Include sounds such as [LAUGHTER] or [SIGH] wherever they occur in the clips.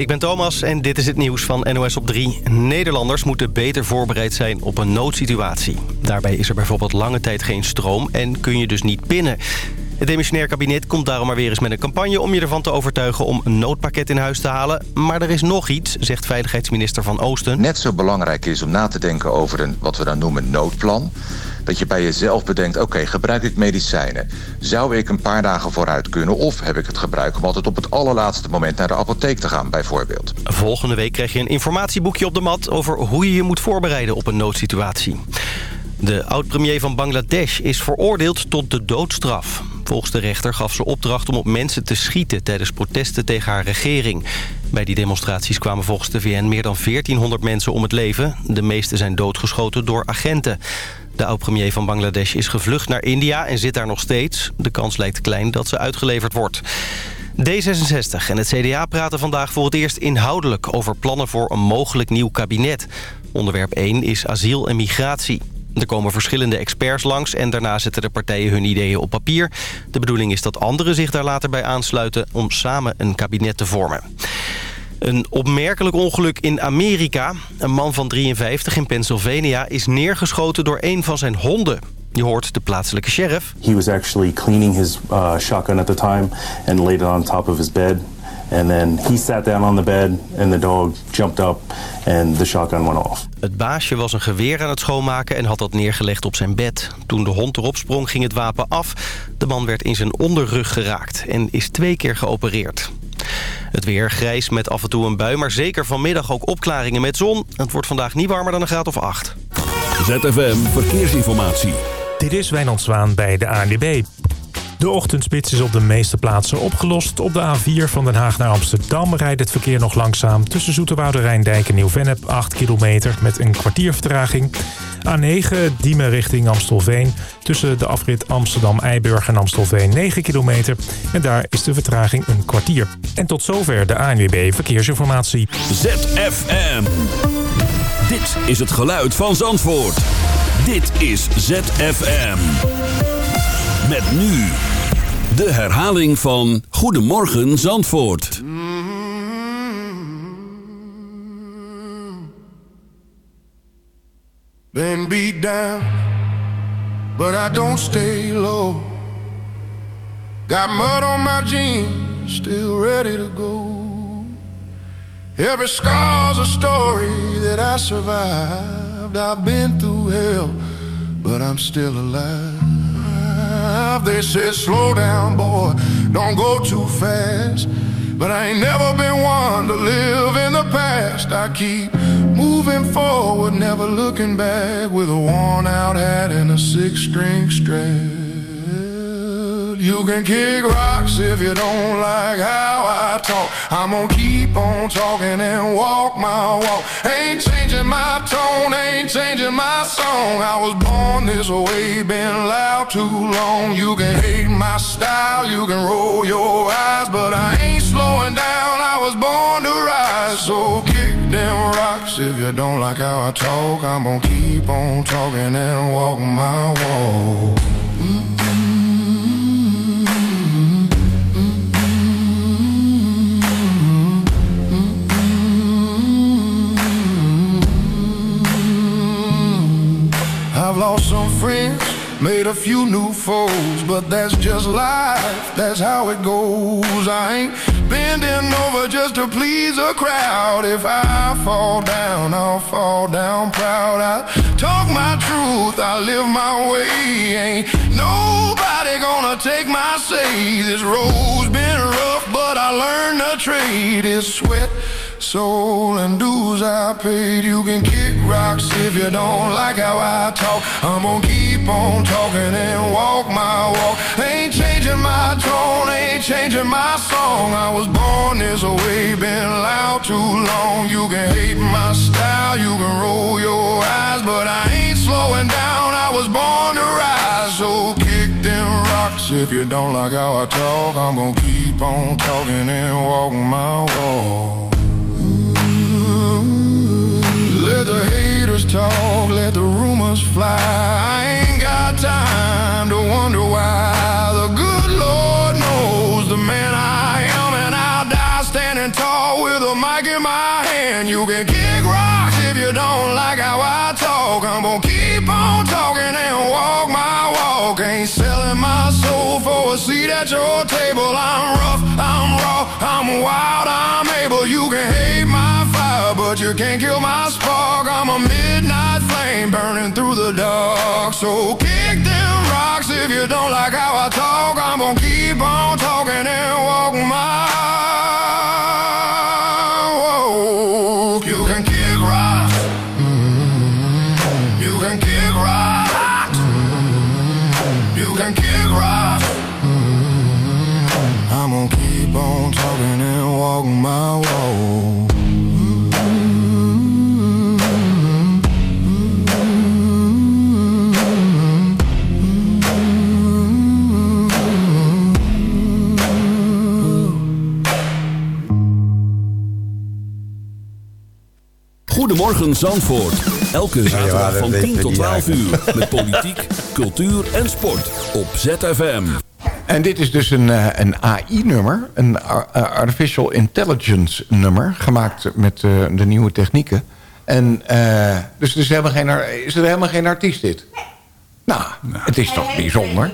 ik ben Thomas en dit is het nieuws van NOS op 3. Nederlanders moeten beter voorbereid zijn op een noodsituatie. Daarbij is er bijvoorbeeld lange tijd geen stroom en kun je dus niet pinnen. Het demissionair kabinet komt daarom maar weer eens met een campagne... om je ervan te overtuigen om een noodpakket in huis te halen. Maar er is nog iets, zegt veiligheidsminister Van Oosten. Net zo belangrijk is om na te denken over een, wat we dan noemen, noodplan. Dat je bij jezelf bedenkt, oké, gebruik ik medicijnen? Zou ik een paar dagen vooruit kunnen? Of heb ik het gebruik om altijd op het allerlaatste moment naar de apotheek te gaan, bijvoorbeeld? Volgende week krijg je een informatieboekje op de mat... over hoe je je moet voorbereiden op een noodsituatie. De oud-premier van Bangladesh is veroordeeld tot de doodstraf. Volgens de rechter gaf ze opdracht om op mensen te schieten... tijdens protesten tegen haar regering. Bij die demonstraties kwamen volgens de VN meer dan 1400 mensen om het leven. De meeste zijn doodgeschoten door agenten. De oud-premier van Bangladesh is gevlucht naar India en zit daar nog steeds. De kans lijkt klein dat ze uitgeleverd wordt. D66 en het CDA praten vandaag voor het eerst inhoudelijk... over plannen voor een mogelijk nieuw kabinet. Onderwerp 1 is asiel en migratie. Er komen verschillende experts langs en daarna zetten de partijen hun ideeën op papier. De bedoeling is dat anderen zich daar later bij aansluiten om samen een kabinet te vormen. Een opmerkelijk ongeluk in Amerika. Een man van 53 in Pennsylvania is neergeschoten door een van zijn honden. Je hoort de plaatselijke sheriff. He was actually cleaning his uh, shotgun at the time and laid it on top of his bed. And then he sat down on the bed and the dog jumped up and the shotgun went off. Het baasje was een geweer aan het schoonmaken en had dat neergelegd op zijn bed. Toen de hond erop sprong ging het wapen af. De man werd in zijn onderrug geraakt en is twee keer geopereerd. Het weer grijs met af en toe een bui, maar zeker vanmiddag ook opklaringen met zon. Het wordt vandaag niet warmer dan een graad of 8. ZFM Verkeersinformatie. Dit is Wijnand Zwaan bij de ANWB. De ochtendspits is op de meeste plaatsen opgelost. Op de A4 van Den Haag naar Amsterdam rijdt het verkeer nog langzaam... tussen Zoeterwoude Rijndijk en Nieuw-Vennep, 8 kilometer met een kwartier vertraging. A9 Diemen richting Amstelveen. Tussen de afrit Amsterdam-Eiburg en Amstelveen 9 kilometer. En daar is de vertraging een kwartier. En tot zover de ANWB Verkeersinformatie. ZFM. Dit is het geluid van Zandvoort. Dit is ZFM. Met nu de herhaling van Goedemorgen Zandvoort. Been beat down, but I don't stay low. Got mud on my jeans, still ready to go. Every scar's a story that I survived. I've been through hell, but I'm still alive. They said, slow down, boy, don't go too fast. But I ain't never been one to live in the past. I keep moving forward, never looking back, with a worn out hat and a six string strap. You can kick rocks if you don't like how I talk. I'm gonna keep on talking and walk my walk. Ain't changing my tone, ain't changing my song. I was born this way, been loud too long. You can hate my style, you can roll your eyes, but I ain't slowing down. I was born to rise, so kick them rocks if you don't like how I talk. I'm gonna keep on talking and walk my walk. Friends, made a few new foes, but that's just life, that's how it goes. I ain't bending over just to please a crowd. If I fall down, I'll fall down proud. I talk my truth, I live my way. Ain't nobody gonna take my say. This road's been rough, but I learned the trade is sweat soul and dues I paid. You can kick rocks if you don't like how I talk. I'm gonna keep on talking and walk my walk. Ain't changing my tone, ain't changing my song. I was born this way, been loud too long. You can hate my style, you can roll your eyes, but I ain't slowing down. I was born to rise, so kick them rocks if you don't like how I talk. I'm gonna keep on talking and walk my walk. Let the haters talk, let the rumors fly. I ain't got time to wonder why. The good Lord knows the man I am, and I'll die standing tall with a mic in my hand. You can kick rocks if you don't like how I talk. I'm gonna keep on talking and walk my walk. Ain't selling my soul for a seat at your table. I'm rough, I'm raw, I'm wild, I'm able. You can hate my but you can't kill my spark. I'm a midnight flame burning through the dark. So kick them rocks if you don't like how I talk. I'm gonna keep on talking and walk my walk. You can kick rocks. Mm-hmm. You can kick rocks. Mm-hmm. You can kick rocks. Mm-hmm. I'm gonna keep on talking and walk my walk. Goedemorgen Zandvoort. Elke zaterdag van 10 tot 12 uur. Met politiek, cultuur en sport. Op ZFM. En dit is dus een, eh, een AI-nummer, een eh, Artificial Intelligence nummer... gemaakt met eh, de nieuwe technieken. En, eh, dus het is, helemaal geen, is er helemaal geen artiest dit? Nou, het is toch bijzonder.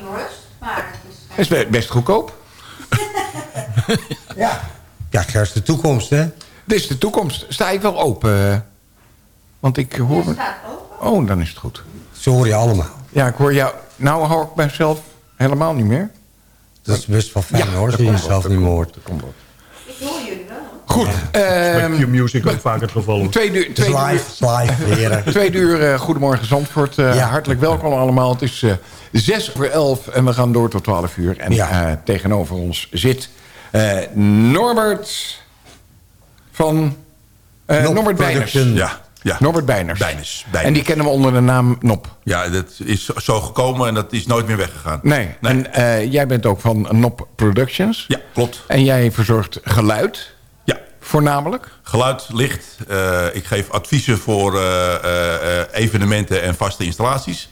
Het is be- best goedkoop. [LAUGHS] Ja. Ja, dat is de toekomst, hè? Dit is de toekomst. Sta ik wel open? Want ik hoor... Oh, dan is het goed. Zo hoor je allemaal. Ja, ik hoor jou... Nou hoor ik mezelf helemaal niet meer. Dat is best wel fijn, Ja, hoor, dat je jezelf niet meer hoort. Komt. Ik hoor jullie wel. Goed. ehm, Q-Music ook vaak het geval. Twee uur, twee live, live, heren. [LAUGHS] Twee uur eh, Goedemorgen Zandvoort. Eh, Ja. Hartelijk welkom allemaal. Het is eh zes voor elf en we gaan door tot twaalf uur. En Ja. eh, tegenover ons zit eh, Norbert van... eh, Norbert Beiners. Ja, ja. Norbert Beiners. Beiners, Beiners. En die kennen we onder de naam Nop. Ja, dat is zo gekomen en dat is nooit meer weggegaan. Nee. En eh, jij bent ook van Nop Productions. Ja, klopt. En jij verzorgt geluid, Ja, voornamelijk. geluid, licht. Eh, ik geef adviezen voor eh, eh, eh, evenementen en vaste installaties.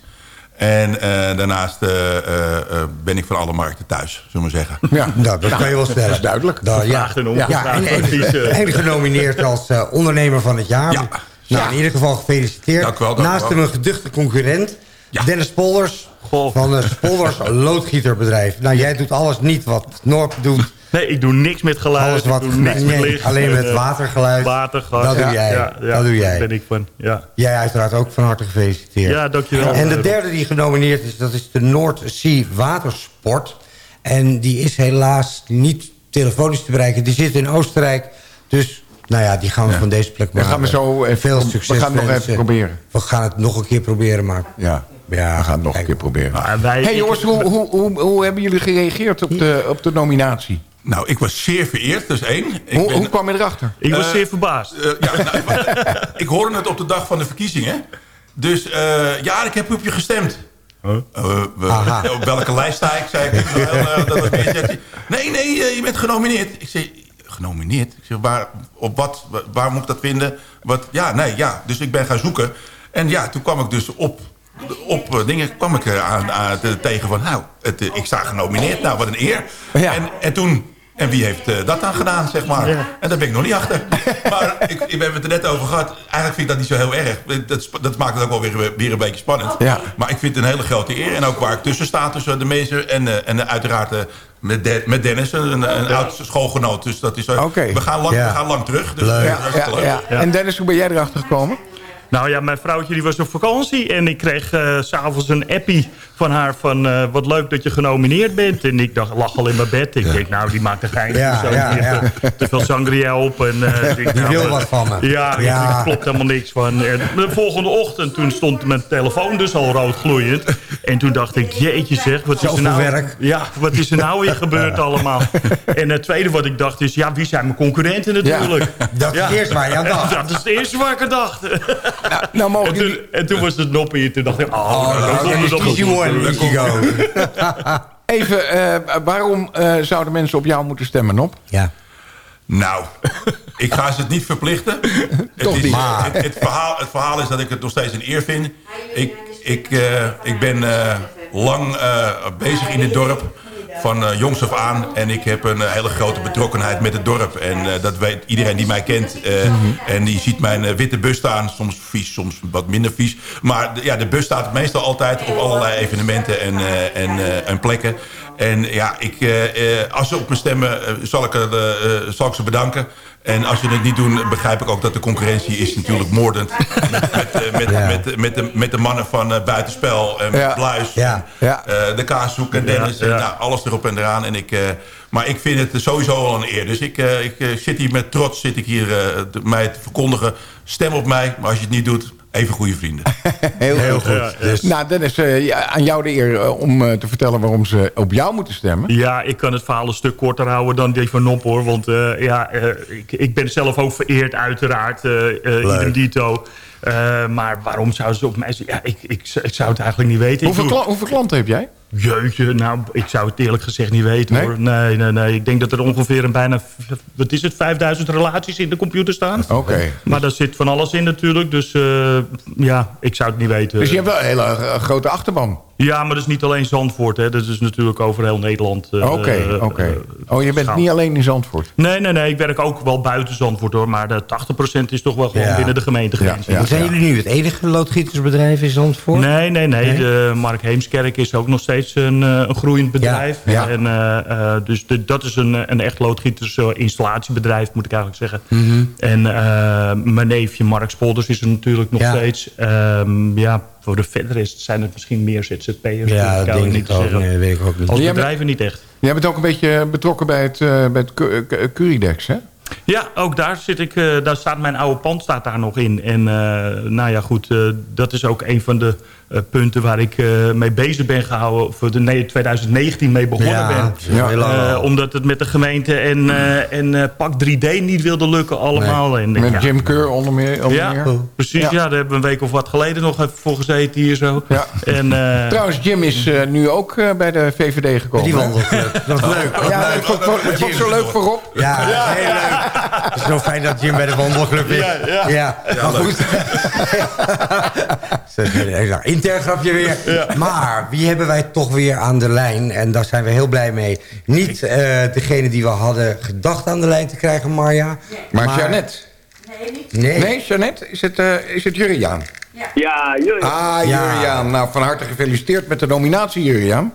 En eh, daarnaast eh, eh, eh, ben ik van alle markten thuis, zullen we maar zeggen. Ja, Nou, dat kan je wel stellen. Dat is duidelijk. Dat, ja. Ja, en, en, advies, en genomineerd als ondernemer van het jaar. Ja. Nou, Ja. in ieder geval gefeliciteerd. Dank u wel, dank Naast wel. hem een geduchte concurrent. Ja. Dennis Polders Goh. van het Polders [LAUGHS] Loodgieterbedrijf. Nou, jij doet alles niet wat Norp doet. Nee, ik doe niks met geluid. Alles wat- ik doe niks nee, met licht. alleen met en, eh, watergeluid. Watergeluid. Dat doe jij. Ja, ja, Dat doe jij. Daar ben ik van, ja. Jij uiteraard ook van harte gefeliciteerd. Ja, dankjewel. En de derde die genomineerd is, dat is de Noordzee Watersport. En die is helaas niet telefonisch te bereiken. Die zit in Oostenrijk. Dus, nou ja, die gaan we van deze plek Dan maken. gaan we zo even- Veel we succes gaan het nog even proberen. We gaan het nog een keer proberen, maar... Ja, Ja, we gaan het nog een keer proberen. Maar wij, hey jongens, hoe, hoe, hoe, hoe hebben jullie gereageerd op de, op de nominatie? Nou, ik was zeer vereerd, dat is één. Ik, Hoe, ben- hoe kwam je erachter? ik was Eh, zeer verbaasd. eh, ja, nou, ik [LAUGHS] hoorde het op de dag van de verkiezingen. Dus eh, ja, ik heb op je gestemd. Eh, we- op welke lijst sta ik? Zei ik. Wel, [LAUGHS] eh, dat was meer zegt. nee, nee, eh, je bent genomineerd. Ik zei, genomineerd? Ik zeg, waar, op wat? Waar, moet ik dat vinden? Wat? Ja, nee, ja. Dus ik ben gaan zoeken. En ja, toen kwam ik dus op, op eh, dingen kwam ik aan, aan te- tegen van... nou, het, eh, ik sta genomineerd. Nou, wat een eer. Ja. En, en toen... En wie heeft eh, dat dan gedaan, zeg maar? En daar ben ik nog niet achter. [LAUGHS] Maar ik, we hebben het er net over gehad. Eigenlijk vind ik dat niet zo heel erg. Dat, dat maakt het ook wel weer, weer een beetje spannend. Ja. Maar ik vind het een hele grote eer. En ook waar ik tussen sta tussen de mensen. En, en uiteraard met, De- met Dennis, een, een oud schoolgenoot. Dus dat is, eh, Oké. we, gaan lang, Ja. we gaan lang terug. Dus Leuk. leuk. ja. En Dennis, hoe ben jij erachter gekomen? Nou ja, mijn vrouwtje die was op vakantie. En ik kreeg eh, s s'avonds een appie van haar van... eh, wat leuk dat je genomineerd bent. En ik dacht, lag al in mijn bed. Ik denk, nou, die maakt een geintje. Ja, zo. ja. Te, te veel sangria op. En, eh, [LAUGHS] Die nou, wil wat van me. Ja, er klopt helemaal niks van. En de volgende ochtend, toen stond mijn telefoon dus al rood gloeiend. En toen dacht ik, jeetje zeg, wat is er nou... werk. Ja, wat is er nou weer [LAUGHS] gebeurd allemaal? En het tweede wat ik dacht is, ja, wie zijn mijn concurrenten natuurlijk? Dat is Ja. het eerste waar je aan dacht. [LAUGHS] Dat is het eerste waar ik aan dacht. Nou, nou mogen En toen, jullie en toen was het noppie. En toen dacht ik, oh, Oh, nou, allemaal is [LAUGHS] even... eh, waarom eh, zouden mensen op jou moeten stemmen, Nop? Ja. Nou, ik ga ze het niet verplichten. [LAUGHS] het, is, niet. het, het verhaal, het verhaal is dat ik het nog steeds een eer vind. Ik, ik, eh, ik ben eh, lang eh, bezig in het dorp. Van uh, jongs af aan. En ik heb een hele grote betrokkenheid met het dorp. En dat weet iedereen die mij kent. En die ziet mijn witte bus staan. Soms vies, soms wat minder vies. Maar ja, de bus staat meestal altijd op allerlei evenementen en, en, en plekken. En ja, ik, als ze op me stemmen, zal, ik, zal ik ze bedanken. En als je het niet doet, begrijp ik ook dat de concurrentie is natuurlijk moordend. [LAUGHS] Met, met, met, met, met, de, met de mannen van uh, Buitenspel, en met Bluis, ja. En, uh, de Kaashoek en Dennis. En, nou, alles erop en eraan. En ik, uh, maar ik vind het sowieso al een eer. Dus ik, ik zit hier met trots zit ik hier, mij te verkondigen. Stem op mij, maar als je het niet doet, even goede vrienden. [LAUGHS] Heel, Heel goed. Ja, dus. Nou, Dennis, uh, aan jou de eer uh, om uh, te vertellen waarom ze op jou moeten stemmen. Ja, ik kan het verhaal een stuk korter houden dan die van Nop, hoor. Want ja, ik, ik, ben zelf ook vereerd, uiteraard. idem dito. maar waarom zouden ze op mij... Ja, ik, ik, ik, zou het eigenlijk niet weten. Hoeveel, kla hoeveel klanten heb jij? Jeetje, nou, ik zou het eerlijk gezegd niet weten nee? hoor. Nee, nee, nee. Ik denk dat er ongeveer een bijna, wat is het, 5000 relaties in de computer staan. Oké. Okay. Maar daar zit van alles in natuurlijk. Dus uh, ja, ik zou het niet weten. Dus je hebt wel een hele uh, grote achterban. Ja, maar dat is niet alleen Zandvoort. Hè. Dat is natuurlijk over heel Nederland. Oké, uh, oké. Okay. oh, je bent niet alleen in Zandvoort? Nee, nee, nee. Ik werk ook wel buiten Zandvoort hoor. Maar de 80% is toch wel gewoon ja. binnen de gemeentegrens. Ja, ja, zijn jullie nu het enige loodgietersbedrijf in Zandvoort? Nee, nee, nee. nee? De Mark Heemskerk is ook nog steeds een, een groeiend bedrijf. Ja. En, uh, dus de, dat is een, een echt loodgietersinstalatiebedrijf, moet ik eigenlijk zeggen. Mm -hmm. En mijn neefje Mark Spolders is er natuurlijk nog steeds. Um, ja, voor de verder is, zijn het misschien meer ZZP'ers. Ja, dat denk ik, ook, nee, weet ik ook niet. Als bedrijven niet echt. Jij bent ook een beetje betrokken bij het, uh, bij het Curidex, hè? Ja, ook daar zit ik. Uh, daar staat mijn oude pand staat daar nog in. En uh, nou ja, goed, uh, dat is ook een van de uh, punten waar ik uh, mee bezig ben gehouden... voor de nee, 2019 mee begonnen ja, ben. Ja, uh, omdat het met de gemeente en, en pak 3D niet wilde lukken allemaal. Nee. En, met ja. Jim Keur onder meer. Onder ja, meer. precies. Ja. daar hebben we een week of wat geleden nog even voor gezeten hier zo. Ja. En, Trouwens, Jim is nu ook bij de VVD gekomen. Die wandelclub. Dat is leuk. Ja, ik vond het zo leuk voorop. Ja, heel leuk. Het is zo fijn dat Jim bij de wandelclub is. Ja, ja. ja. maar goed. [LAUGHS] Intern grapje weer. Ja. Maar wie hebben wij toch weer aan de lijn? En daar zijn we heel blij mee. Niet uh, degene die we hadden gedacht aan de lijn te krijgen, Marja. Nee. Maar, maar Jeannette? Nee, niet. Nee, nee Jeannette? Is het, uh, is het Juriaan? Ja, ja Juriaan. Ah, Juriaan. Ja. Nou, van harte gefeliciteerd met de nominatie, Juriaan.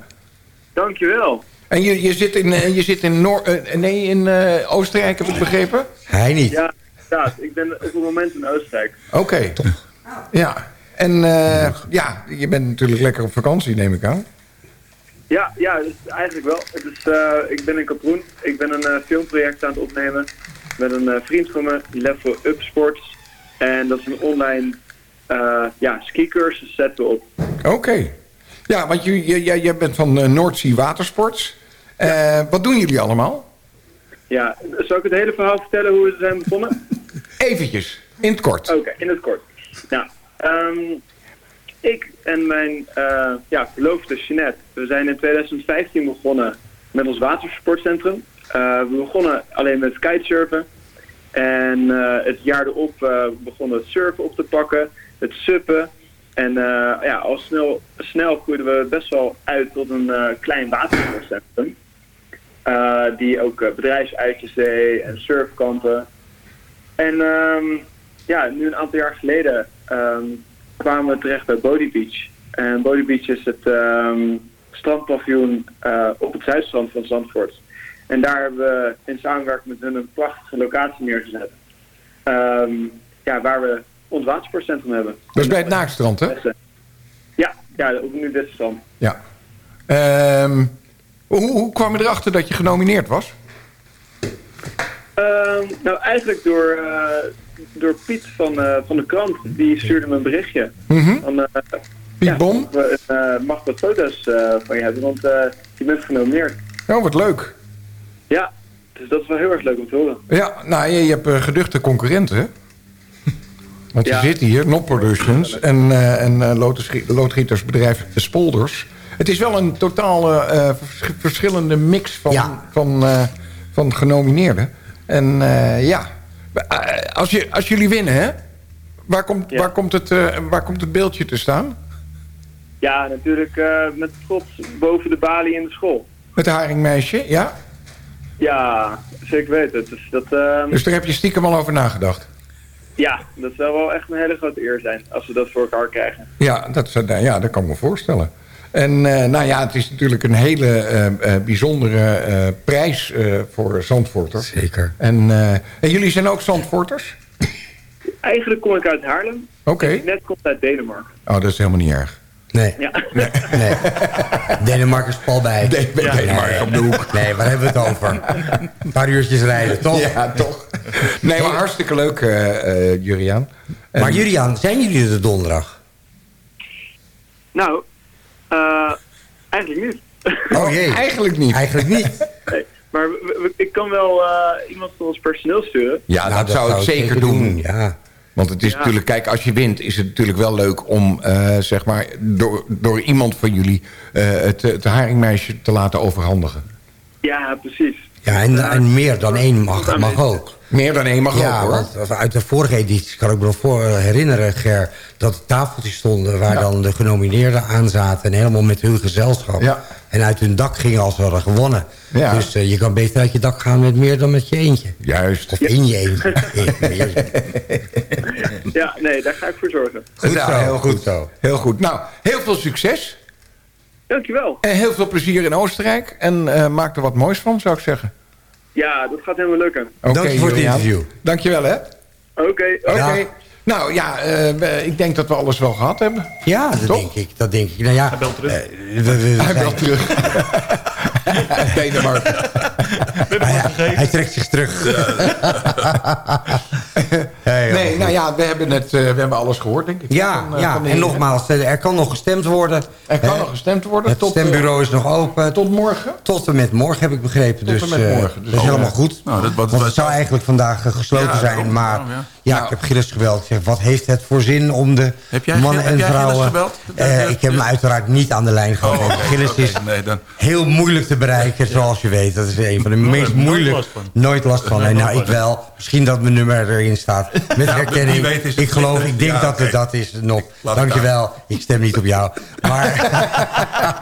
Dankjewel. En je, je zit in, je zit in, Noor, uh, nee, in uh, Oostenrijk, heb ik begrepen? Hij niet. Ja, ja ik ben op het moment in Oostenrijk. Oké. Okay. Ja. En uh, ja, je bent natuurlijk lekker op vakantie, neem ik aan. Ja, ja dus eigenlijk wel. Het is, uh, ik ben in Kaproen. Ik ben een uh, filmproject aan het opnemen met een vriend van me, Level Up Sports. En dat is een online ja, skicursus zetten we op. Oké. Okay. Ja, want jij, bent van Noordzee Watersports. Ja. Wat doen jullie allemaal? Ja, zal ik het hele verhaal vertellen hoe we zijn begonnen? [LAUGHS] Eventjes, in het kort. Oké, okay, in het kort. Nou, Um, ik en mijn uh, ja, verloofde Jeanette, we zijn in 2015 begonnen met ons watersportcentrum. Uh, we begonnen alleen met kitesurfen. En uh, het jaar erop begonnen het surfen op te pakken, het suppen. En ja, al snel, snel groeiden we best wel uit tot een klein watersportcentrum. die ook bedrijfsuitjes deed en surfkampen. En um, ja, nu een aantal jaar geleden um, kwamen we terecht bij Body Beach. En Body Beach is het um, strandpaviljoen uh, op het zuidstrand van Zandvoort. En daar hebben we in samenwerking met hun een prachtige locatie neergezet. Ja, waar we ons watersportcentrum hebben. Dat is bij het Naakstrand, hè? Ja, ja op nu dit strand. Ja. Um, hoe, hoe kwam je erachter dat je genomineerd was? Um, nou, eigenlijk door, uh, door Piet van, uh, van de krant. Die stuurde me een berichtje. Mm -hmm. van, uh, Piet ja, Bom? Uh, mag wat foto's van je hebben, want je bent genomineerd. Oh, wat leuk. Ja, dus dat is wel heel erg leuk om te horen. Ja, nou, je, je hebt geduchte concurrenten, hè? Want je ja. zit hier, Not Productions en, en loodgietersbedrijf Spolders. Het is wel een totaal verschillende mix van, ja. van, van genomineerden. En ja, als, je, als jullie winnen, hè? Waar komt, Ja. waar, komt het, uh, waar komt het beeldje te staan? Ja, natuurlijk uh, met trots boven de balie in de school. Het haringmeisje, ja? Ja, zeker weten. Dus, dat, ehm, Dus daar heb je stiekem al over nagedacht? Ja, dat zou wel echt een hele grote eer zijn als we dat voor elkaar krijgen. Ja, dat, zou- nou ja, dat kan ik me voorstellen. En eh, nou ja, het is natuurlijk een hele eh, eh, bijzondere eh, prijs eh, voor Zandvoorters. Zeker. En, eh, en jullie zijn ook Zandvoorters? Eigenlijk kom ik uit Haarlem. Oké. En Net komt uit Denemarken. Oh, dat is helemaal niet erg. Nee, Ja. nee. Denemarken is pal bij. Nee, bij Denemarken op de hoek. Nee, waar hebben we het over? Een paar uurtjes rijden, toch? Ja, toch? Nee, maar hartstikke leuk, eh eh Juriaan. En- Maar Julian, zijn jullie er donderdag? nou, eh, eigenlijk niet. Oh jee. [LAUGHS] Eigenlijk niet. Eigenlijk niet. Nee, maar ik kan wel eh, iemand van ons personeel sturen. Ja, Nou, dat, zou ik zeker doen. Ja. Want het is Ja. natuurlijk, kijk, als je wint is het natuurlijk wel leuk om, eh, zeg maar, door, door iemand van jullie eh, het, het haringmeisje te laten overhandigen. Ja, precies. Ja, en, en meer dan één mag, mag ook. Meer dan één mag ja, ook, hoor. want uit de vorige editie kan ik me nog voor herinneren, Ger... dat er tafeltjes stonden waar Ja. dan de genomineerden aan zaten... en helemaal met hun gezelschap. Ja. En uit hun dak gingen als ze hadden gewonnen. Ja. Dus eh, je kan beter uit je dak gaan met meer dan met je eentje. Juist. Of in je eentje. [LAUGHS] Ja, nee, daar ga ik voor zorgen. Goed zo, heel goed zo. Heel goed. Nou, heel veel succes. Dankjewel. En heel veel plezier in Oostenrijk. En eh, maak er wat moois van, zou ik zeggen. Ja, dat gaat helemaal lukken. Oké, Dank je voor het interview. Dankjewel, hè. Oké, Oké. Ja. Nou ja, eh, ik denk dat we alles wel gehad hebben. Ja, dat Toch? denk ik. Dat denk ik. Nou ja, Hij belt terug. eh, we, we- we Hij zijn- belt terug. [LAUGHS] [LAUGHS] Denemarken. hij, hij trekt zich terug. Ja, [LAUGHS] ja, Nee, nou ja, we hebben, het, eh, we hebben alles gehoord, denk ik. Ja, Van, eh, ja. van en heren. nogmaals, eh, er kan nog gestemd worden. Er kan nog gestemd worden. Het tot, stembureau is nog open. tot morgen. Tot en met morgen heb ik begrepen. Tot dus, en met eh, morgen. Dus dat is oh, helemaal ja. goed. Nou, dat- wat- Want wat- het zou eigenlijk vandaag gesloten Ja, zijn. maar ja. Ja, Nou. ik heb Gilles gebeld. Ik zeg, wat heeft het voor zin om de Heb jij mannen Gilles- en heb jij vrouwen... gebeld? Eh, ik heb hem uiteraard niet aan de lijn gehad. Oh, Gilles is Nee, dan- heel moeilijk te bereiken, zoals je weet. Dat is een van de meest nooit moeilijk... last van. Nooit last van. En nou, ik wel. Misschien dat mijn nummer erin staat. [LAUGHS] Met herkenning. ik geloof, ik denk Ja, dat het dat is. Het Dankjewel. Ik stem niet op jou. Maar, [LAUGHS]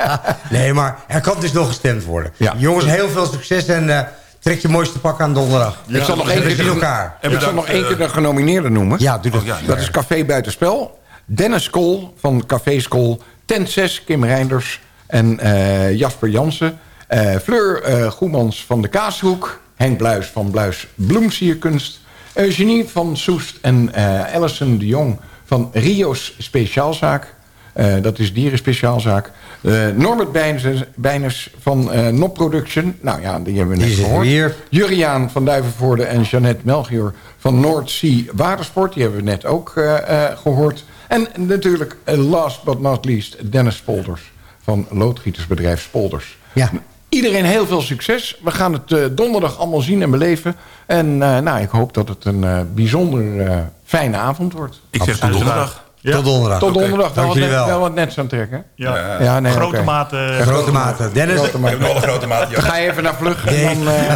[LAUGHS] nee, maar er kan dus nog gestemd worden. Jongens, heel veel succes en eh, trek je mooiste pak aan donderdag. ik zal nog één keer, de, elkaar. En ik zal nog één keer de genomineerden noemen. Ja, doe dat. Oh, ja, Dat is Café Buitenspel. Dennis Kool van Café Skool. Tent 6, Kim Reinders. En eh, Jasper Jansen. Eh, Fleur eh, Goemans van de Kaashoek. Henk Bluis van Bluis Bloemsierkunst. Eugenie van Soest. En eh Alison de Jong van Rio's Speciaalzaak. Eh, dat is dierenspeciaalzaak. Eh, Norbert Bijners, Bijners van eh Nop Production. Nou ja, die hebben we net gehoord. hier. Juriaan van Duivenvoorde en Jeannette Melchior van Noordzee Watersport. Die hebben we net ook eh, eh, gehoord. En natuurlijk, last but not least, Dennis Spolders van loodgietersbedrijf Spolders. Ja. Iedereen heel veel succes. We gaan het eh, donderdag allemaal zien en beleven. En eh, nou, ik hoop dat het een eh, bijzonder eh, fijne avond wordt. Ik zeg tot donderdag. Ja. Tot donderdag. Tot donderdag. Wel Dank wat, jullie net, wel. wel wat net aan trekken. Ja. Ja, nee, Grote oké. mate. Grote mate. Dennis, Grote maat. Nog een grote maat. Dan ga je even naar Vlug en dan, eh, [LAUGHS]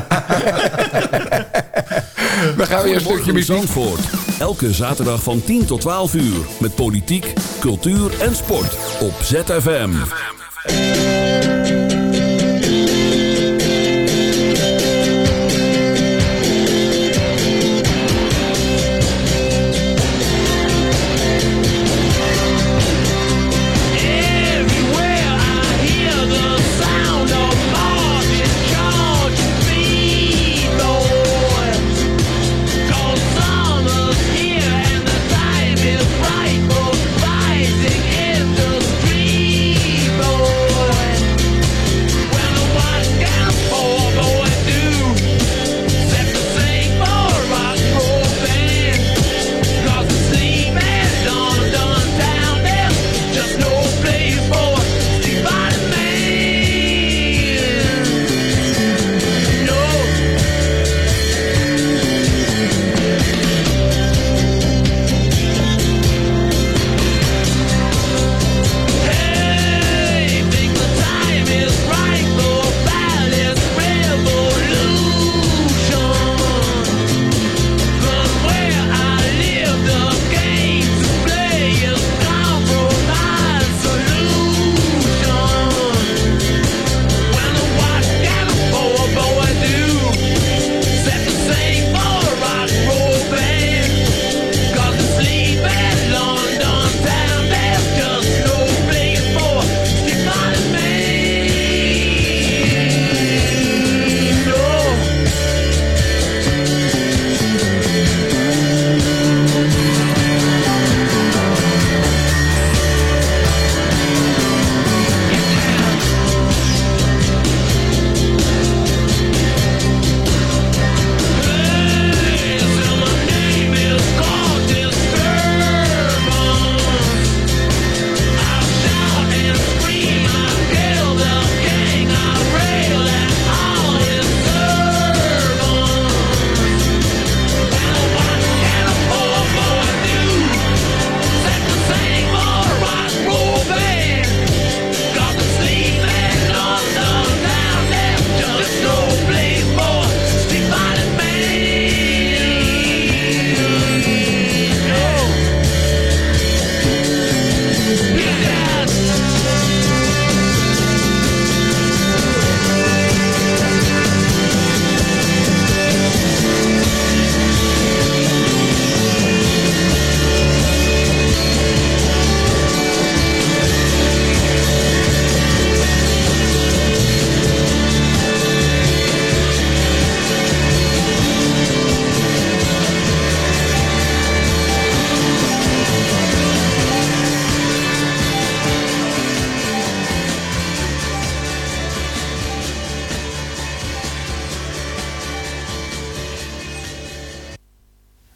dan gaan we weer een stukje muziek. Zandvoort. Elke zaterdag van 10 tot 12 uur. Met politiek, cultuur en sport. Op ZFM. Everywhere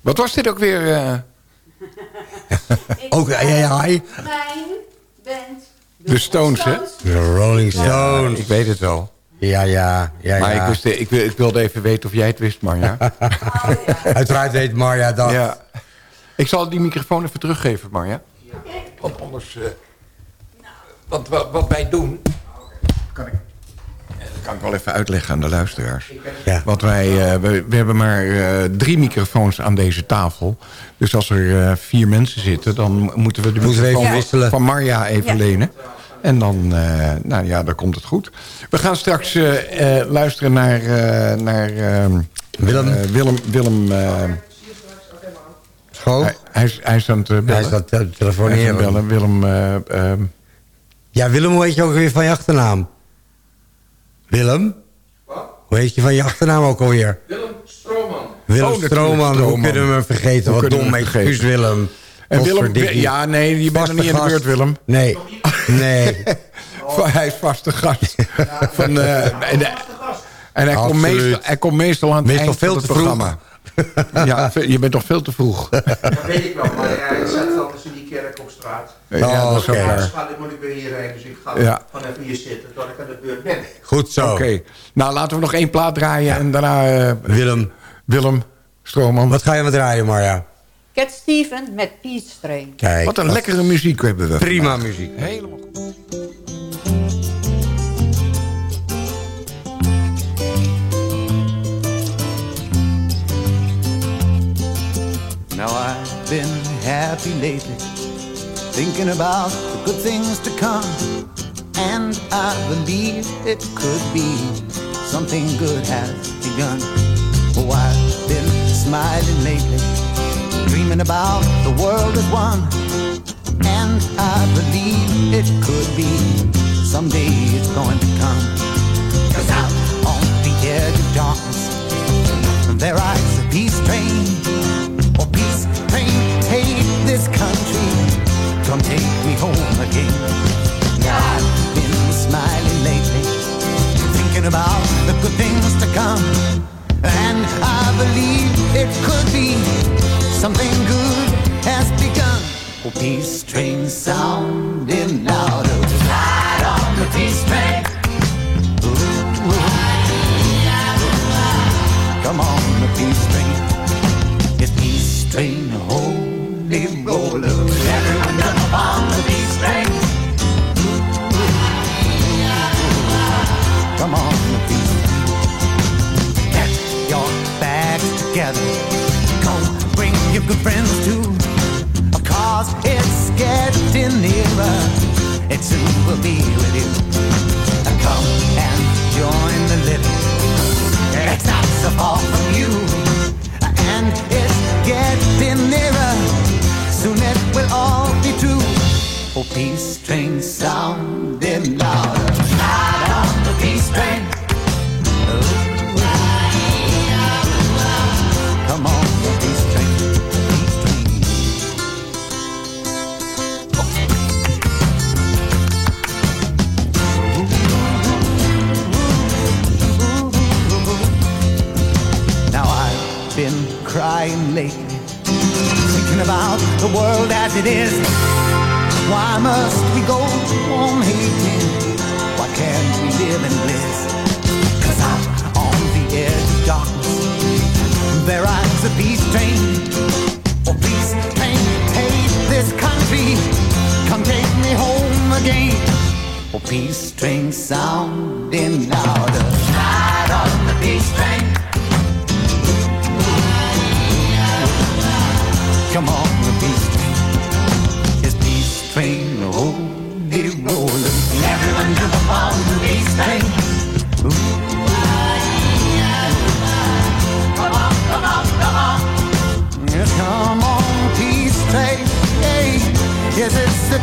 Wat was dit ook weer? eh? [LAUGHS] Ook, ja, ja. Mijn band. de Stones, hè? De Rolling Ja, Stones. ik weet het wel. Ja, ja, ja. maar ja. Ik, wist, ik, wil- ik wilde even weten of jij het wist, Marja. [LAUGHS] Uiteraard weet Marja dat. ja. Ik zal die microfoon even teruggeven, Marja. Want anders... eh, want wat, wat wij doen... Kan ik, eh, dat kan ik wel even uitleggen aan de luisteraars. Ja. Want wij eh, we, we hebben maar eh, drie microfoons aan deze tafel. Dus als er eh, vier mensen zitten... dan moeten we de Moeten we even microfoon wisselen. van Marja even Ja. lenen. En dan, eh, nou ja, dan komt het goed. We gaan straks eh, eh, luisteren naar, eh, naar ehm, Willem. Willem, Willem eh, hij, hij is, hij is aan het bellen. Hij is aan telefoneren. het bellen. Willem, eh, ehm, Ja, Willem, hoe heet je ook weer van je achternaam? Willem? Hoe heet je van je achternaam ook alweer? Willem Stroman. Willem Oh, Stroman. Hoe kunnen we hem vergeten? Hoe Wat kunnen we dom, excuus? Willem. En Willem, ja, nee, je bent nog niet in de beurt, Willem. Nee, nee. [LAUGHS] Hij is vaste gast. [LAUGHS] Van, eh, en, en hij, komt meestal, hij komt meestal aan het Meestal eind veel van het te vroeg. programma. ja, ve- je bent toch veel te vroeg. Dat weet ik wel, maar ja, ik zat anders in die kerk op straat. ja, dat is ook oké. waar. Dus ga, moet ik weer hierheen, dus ik ga Ja. gewoon even hier zitten tot ik aan de beurt ben. Goed zo. Oké, nou laten we nog één plaat draaien en daarna eh, Willem, Willem Stroman. wat ga je met draaien, Marja? Cat Steven met Peace Train. Kijk, Wat een lekkere muziek hebben we. prima vandaag. muziek. Helemaal goed. Now I've been happy lately, thinking about the good things to come. And I believe it could be something good has begun. Oh, I've been smiling lately, dreaming about the world as one. And I believe it could be someday it's going to come. Cause out on the edge of darkness, there rides a peace train. Oh, peace train, take this country. Come take me home again. Now I've been smiling lately, thinking about the good things to come. And I believe it could be something good has begun. Oh, peace train sounding louder. Ride on the peace train.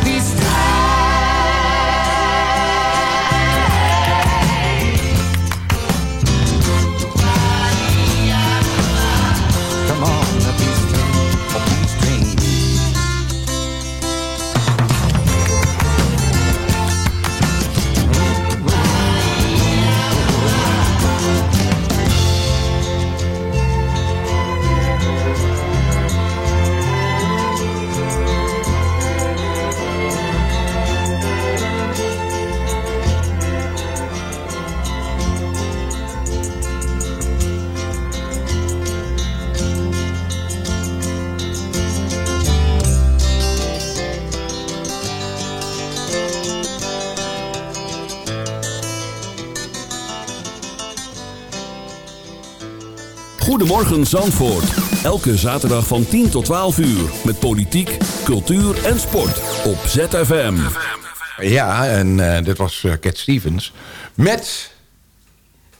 Yes, Goedemorgen Zandvoort. Elke zaterdag van 10 tot 12 uur. Met politiek, cultuur en sport. Op ZFM. Ja, en eh, dit was eh, Cat Stevens met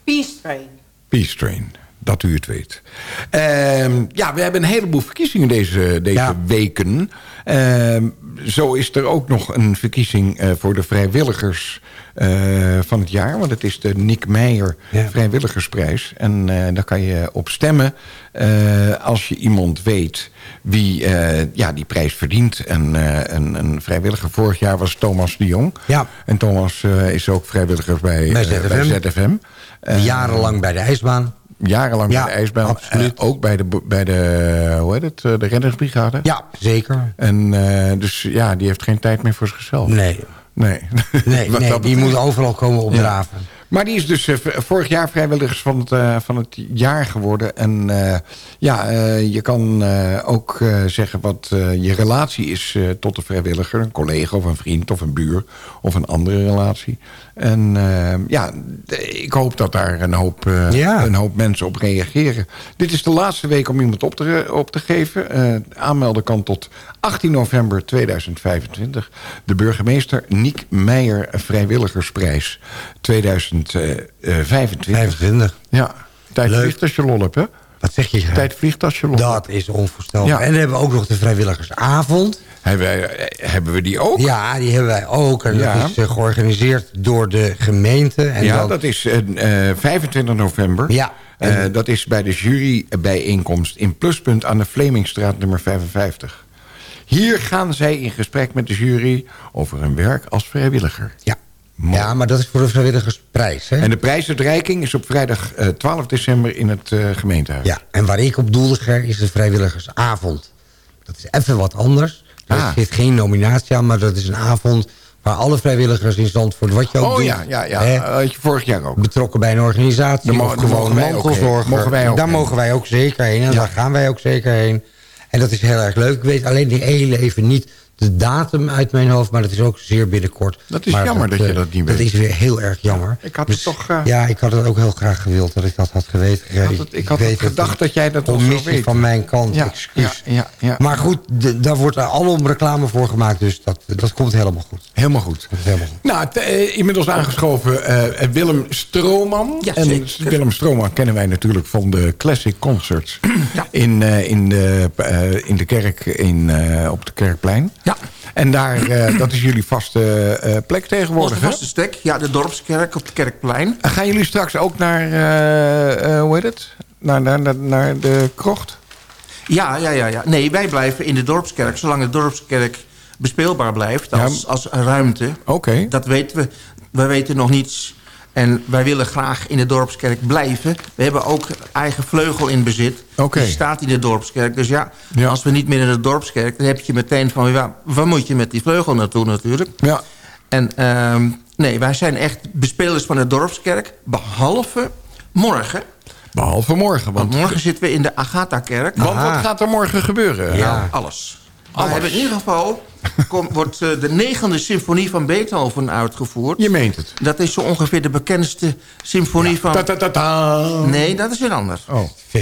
Peace Train. Peace Train. Dat u het weet. Ehm, ja, we hebben een heleboel verkiezingen deze, deze weken. Ehm, zo is er ook nog een verkiezing eh, voor de vrijwilligers eh, van het jaar. Want het is de Nick Meijer Vrijwilligersprijs. En eh, daar kan je op stemmen eh, als je iemand weet wie ja, die prijs verdient. En een, een vrijwilliger vorig jaar was Thomas de Jong. Ja. En Thomas is ook vrijwilliger bij, Bij ZFM. ZFM. Jarenlang bij de ijsbaan. Jarenlang Ja, bij de ijsbaan. absoluut. Ook bij de, bij de, hoe heet het, de reddingsbrigade. Ja, zeker. En dus ja, die heeft geen tijd meer voor zichzelf. Nee. Nee, Nee, [LAUGHS] nee die moet overal komen opdraven. Maar die is dus eh, vorig jaar vrijwilligers van het, eh, van het jaar geworden. En eh, ja, je kan ook zeggen wat je relatie is tot de vrijwilliger. Een collega of een vriend of een buur of een andere relatie. En ja, ik hoop dat daar een hoop, Ja. een hoop mensen op reageren. Dit is de laatste week om iemand op te, op te geven. Aanmelden kan tot 18 november 2025. De burgemeester Niek Meijer Vrijwilligersprijs 2025. 25. Ja, tijd Leuk. vliegt als je lol hebt, hè? Wat zeg je? Tijd vliegt als je lol Dat is onvoorstelbaar. Ja. En dan hebben we ook nog de vrijwilligersavond. Hebben, wij, eh, hebben we die ook? Ja, die hebben wij ook. En Ja. dat is eh, georganiseerd door de gemeente. En ja, dan- dat is eh, eh, 25 november. Ja. Eh, dat is bij de jurybijeenkomst in Pluspunt aan de Vlemingstraat nummer 55. Hier gaan zij in gesprek met de jury over hun werk als vrijwilliger. Ja. Ja, maar dat is voor de vrijwilligersprijs. Hè? En de prijsuitreiking is op vrijdag eh, 12 december in het eh, gemeentehuis. Ja, en waar ik op doelde, is de vrijwilligersavond. Dat is even wat anders. Er Ah. zit geen nominatie aan, maar dat is een avond... waar alle vrijwilligers in Zandvoort, wat je ook Oh doet... ja, ja, ja. hè, had je vorig jaar ook. betrokken bij een organisatie of gewoon mantelzorger. heen. Mogen wij ook daar heen. mogen wij ook zeker heen en Ja. daar gaan wij ook zeker heen. En dat is heel erg leuk. Ik weet alleen heel even niet de datum uit mijn hoofd, maar dat is ook zeer binnenkort. Dat is Maar jammer dat je eh, dat niet Dat weet. is weer heel erg jammer. Ik had Dus, het toch... eh, Ja, ik had het ook heel graag gewild dat ik dat had geweten. ik had, het, ik had weet gedacht dat jij dat wel zou van mijn kant, Ja, excuus. ja, ja, ja. Maar goed, de- daar wordt alom reclame voor gemaakt, dus dat, dat komt helemaal goed. Helemaal goed. Dat is helemaal goed. Nou, eh, inmiddels aangeschoven eh, Willem Stroman. Ja, en zeker. Willem Stroman kennen wij natuurlijk van de Classic Concerts. In, eh, in, de, eh, in de kerk in, eh, op de Kerkplein. Ja. En daar, eh, [CLEARS THROAT] dat is jullie vaste eh, plek tegenwoordig, Onze vaste stek, ja, de Dorpskerk op het Kerkplein. En Gaan jullie straks ook naar, eh, eh, hoe heet het? Naar, naar, naar, naar de krocht? Ja, ja, ja, ja. Nee, wij blijven in de Dorpskerk. Zolang de Dorpskerk bespeelbaar blijft als, Ja. als ruimte. Oké. Dat weten we. We weten nog niets. En wij willen graag in de Dorpskerk blijven. We hebben ook eigen vleugel in bezit. Oké. Die staat in de Dorpskerk. Dus ja, Ja. als we niet meer in de Dorpskerk... dan heb je meteen van... Ja, waar moet je met die vleugel naartoe natuurlijk? Ja. En ehm, nee, wij zijn echt bespelers van de Dorpskerk. Behalve morgen. Behalve morgen. Want Want, morgen zitten we in de Agatha-kerk. want wat gaat er morgen gebeuren? Ja. Nou, alles. Hebben in ieder geval kom, [LAUGHS] wordt eh, de negende symfonie van Beethoven uitgevoerd. Je meent het. Dat is zo ongeveer de bekendste symfonie van... Ta-ta-ta-ta. Nee, dat is weer anders. Oh. [LAUGHS]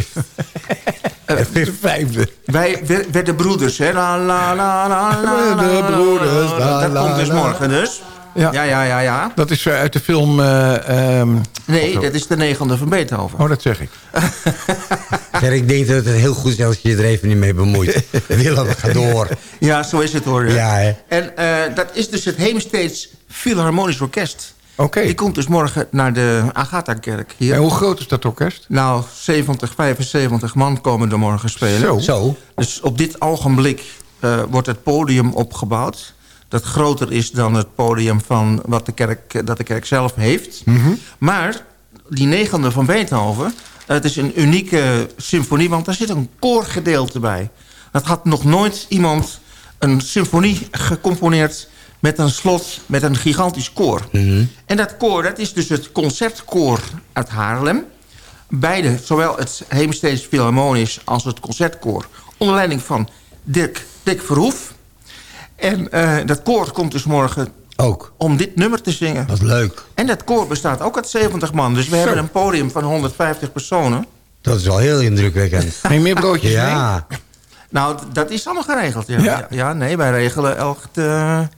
de vijfde. Wij we- werden broeders, hè? La, la, la, la, la, De la, broeders, la. Dat la, komt dus morgen dus. Ja. Ja, ja, ja, ja. Dat is eh, uit de film... eh, ehm, Nee, dat is de negende van Beethoven. oh, dat zeg ik. [LAUGHS] Ger, ik denk dat het heel goed is als je je er even niet mee bemoeit. [LAUGHS] Willem, ga door. Ja, zo is het hoor. Ja, hè. En eh, dat is dus het Heemsteeds Philharmonisch Orkest. Oké. Die komt dus morgen naar de Agatha-kerk hier. En hoe groot is dat orkest? Nou, 70, 75 man komen er morgen spelen. Zo. Zo. Dus op dit ogenblik eh, wordt het podium opgebouwd. Dat groter is dan het podium van wat de kerk, dat de kerk zelf heeft. Maar die negende van Beethoven... het is een unieke symfonie, want daar zit een koorgedeelte bij. Dat had nog nooit iemand een symfonie gecomponeerd... met een slot, met een gigantisch koor. En dat koor, dat is dus het concertkoor uit Haarlem beide, zowel het Heemsteeds Philharmonisch als het Concertkoor... onder leiding van Dirk, Dick Verhoef. En eh, dat koor komt dus morgen Ook. om dit nummer te zingen. Wat leuk. En dat koor bestaat ook uit 70 man. Dus we hebben een podium van 150 personen. Dat is wel heel indrukwekkend. [LAUGHS] Geen meer broodjes Ja. Nou, dat is allemaal geregeld, ja. Ja. Ja, ja, nee, wij regelen elk... eh, En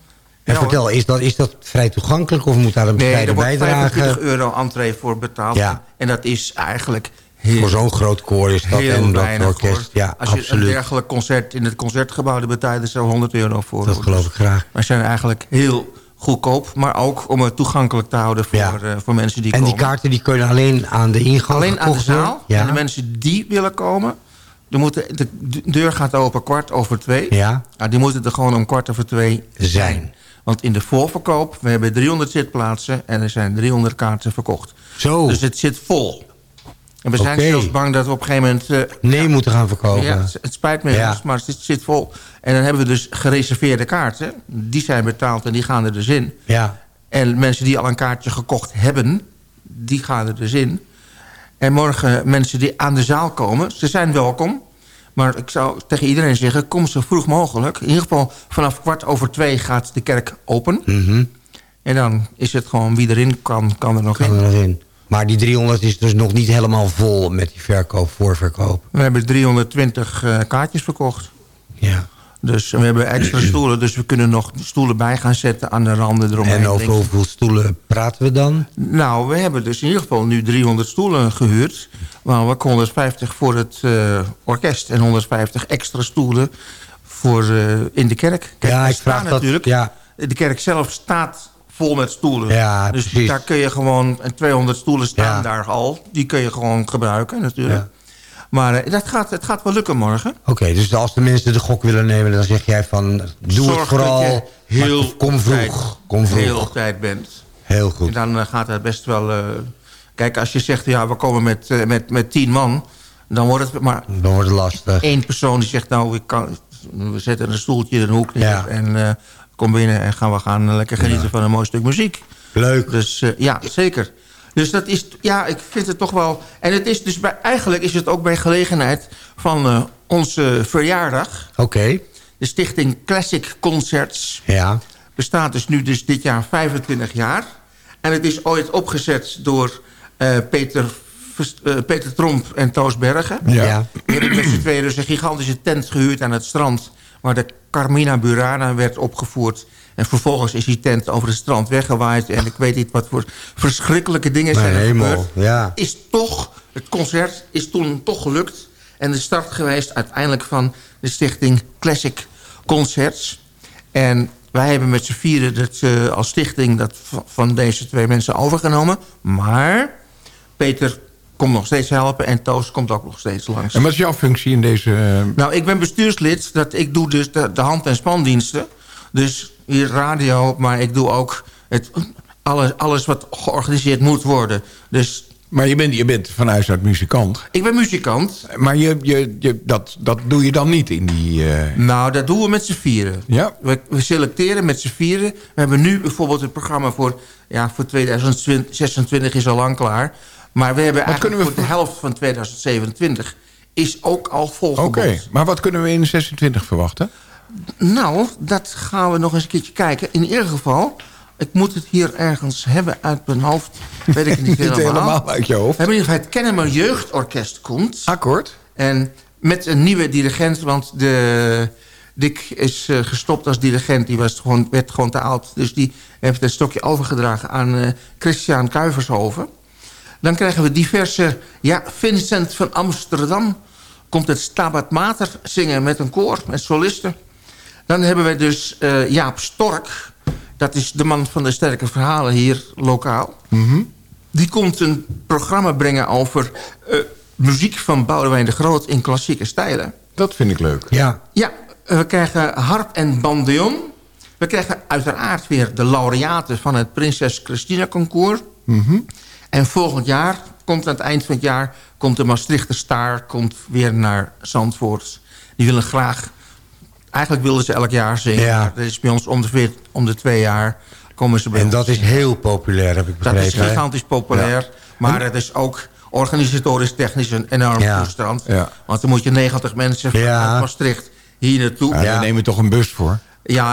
ja, vertel, is dat, is dat vrij toegankelijk of moet daar een Nee, er bescheiden wordt bijdrage? 25 euro entree voor betaald. Ja. En dat is eigenlijk heel, Voor zo'n groot koor is dat heel en dat orkest. Ja, Als je absoluut. een dergelijk concert in het concertgebouw... dan betaal je er zo 100 euro voor. Dat geloof ik graag. Wij zijn eigenlijk heel goedkoop. Maar ook om het toegankelijk te houden voor, Ja. eh, voor mensen die En komen. die kaarten die kunnen alleen aan de ingang Alleen aan de zaal. Ja. En de mensen die willen komen... Die moeten, de deur gaat open kwart over twee. Ja. Nou, die moeten er gewoon om kwart over twee Zijn. zijn. Want in de voorverkoop, we hebben 300 zitplaatsen... en er zijn 300 kaarten verkocht. Zo. Dus het zit vol. En we zijn zelfs bang dat we op een gegeven moment... eh, Nee moeten gaan verkopen. ja, het, spijt me, Ja. maar het zit, zit vol. En dan hebben we dus gereserveerde kaarten. Die zijn betaald en die gaan er dus in. Ja. En mensen die al een kaartje gekocht hebben, die gaan er dus in. En morgen mensen die aan de zaal komen, ze zijn welkom. Maar ik zou tegen iedereen zeggen, kom zo vroeg mogelijk. In ieder geval vanaf kwart over twee gaat de kerk open. Mhm. En dan is het gewoon wie erin kan, kan er nog Kan in. er nog in. Maar die 300 is dus nog niet helemaal vol met die verkoop, voorverkoop. We hebben 320 eh, kaartjes verkocht. Ja. Dus we hebben extra [CLEARS THROAT] stoelen, dus we kunnen nog stoelen bij gaan zetten aan de randen eromheen. En over hoeveel stoelen praten we dan? Nou, we hebben dus in ieder geval nu 300 stoelen gehuurd. Maar ook 150 voor het eh, orkest en 150 extra stoelen voor eh, in de kerk. Kijk, Ja, ik vraag dat- natuurlijk. ja. De kerk zelf staat vol met stoelen. Ja, dus precies. daar kun je gewoon... En 200 stoelen staan Ja. daar al. Die kun je gewoon gebruiken natuurlijk. Maar eh, dat gaat, het gaat wel lukken morgen. Oké, dus als de mensen de gok willen nemen, dan zeg jij van... Doe Zorg het vooral, heel kom vroeg. Kom vroeg. Heel op tijd bent. Heel goed. En dan eh, gaat het best wel... eh, kijk, als je zegt, ja, we komen met, met, met tien man... dan wordt het maar Dan wordt het lastig. één persoon die zegt... nou, ik kan, we zetten een stoeltje in een hoek neer... Ja. en kom binnen en gaan we gaan lekker genieten van een mooi stuk muziek. Leuk. Dus eh, ja, zeker. Dus dat is, ja, ik vind het toch wel... En het is dus bij, eigenlijk is het ook bij gelegenheid van eh, onze verjaardag... Oké, de stichting Classic Concerts ja. bestaat dus nu dus dit jaar 25 jaar. En het is ooit opgezet door eh, Peter, Peter Tromp en Toos Bergen. Ja. Ja. Die hebben met z'n tweeën dus een gigantische tent gehuurd aan het strand... waar de Carmina Burana werd opgevoerd. En vervolgens is die tent over het strand weggewaaid. En ik weet niet wat voor verschrikkelijke dingen zijn er gebeurd. ja. Is toch, het concert is toen toch gelukt. En de start geweest uiteindelijk van de stichting Classic Concerts. En wij hebben met z'n vieren dat, eh, als stichting dat van deze twee mensen overgenomen. Maar Peter komt nog steeds helpen en Toos komt ook nog steeds langs. En wat is jouw functie in deze... eh, Nou, ik ben bestuurslid. Dat, ik doe dus de, de hand- en spandiensten. Dus hier radio, maar ik doe ook het, alles, alles wat georganiseerd moet worden. Dus maar je bent, je bent van huis uit muzikant. ik ben muzikant. Maar je, je, je, dat, dat doe je dan niet in die... eh, Nou, dat doen we met z'n vieren. Ja. We, we selecteren met z'n vieren. We hebben nu bijvoorbeeld het programma voor, ja, voor 2026 is al lang klaar. Maar we hebben eigenlijk we voor de helft van 2027 is ook al Oké, volgeboekt. maar wat kunnen we in 26 verwachten? Nou, dat gaan we nog eens een keertje kijken. In ieder geval, ik moet het hier ergens hebben uit mijn hoofd. Weet ik [LAUGHS] niet Niet helemaal. helemaal uit je hoofd. In ieder geval het Kennemer Jeugdorkest komt. Akkoord. En met een nieuwe dirigent, want de, Dick is eh, gestopt als dirigent. Die was gewoon, werd gewoon te oud. Dus die heeft het stokje overgedragen aan eh, Christian Kuivershoven. Dan krijgen we diverse... Ja, Vincent van Amsterdam komt het Stabat Mater zingen met een koor, met solisten. Dan hebben we dus eh, Jaap Stork. Dat is de man van de sterke verhalen hier lokaal. Die komt een programma brengen over eh, muziek van Boudewijn de Groot in klassieke stijlen. Dat vind ik leuk. Ja. Ja, eh, we krijgen harp en bandeon. We krijgen uiteraard weer de laureaten van het Prinses Christina Concours. En volgend jaar, komt aan het eind van het jaar... komt de Maastrichter Staar komt weer naar Zandvoort. Die willen graag... Eigenlijk wilden ze elk jaar zingen. Ja. Dat is bij ons om de, om de twee jaar komen ze bij En ons dat is heel populair, heb ik dat begrepen. is hè? gigantisch populair. Maar het is ook organisatorisch technisch een enorm Ja. toestand. Ja. Want dan moet je 90 mensen vanuit Ja. Maastricht hier naartoe. Ja, Ja, Daar nemen we toch een bus voor.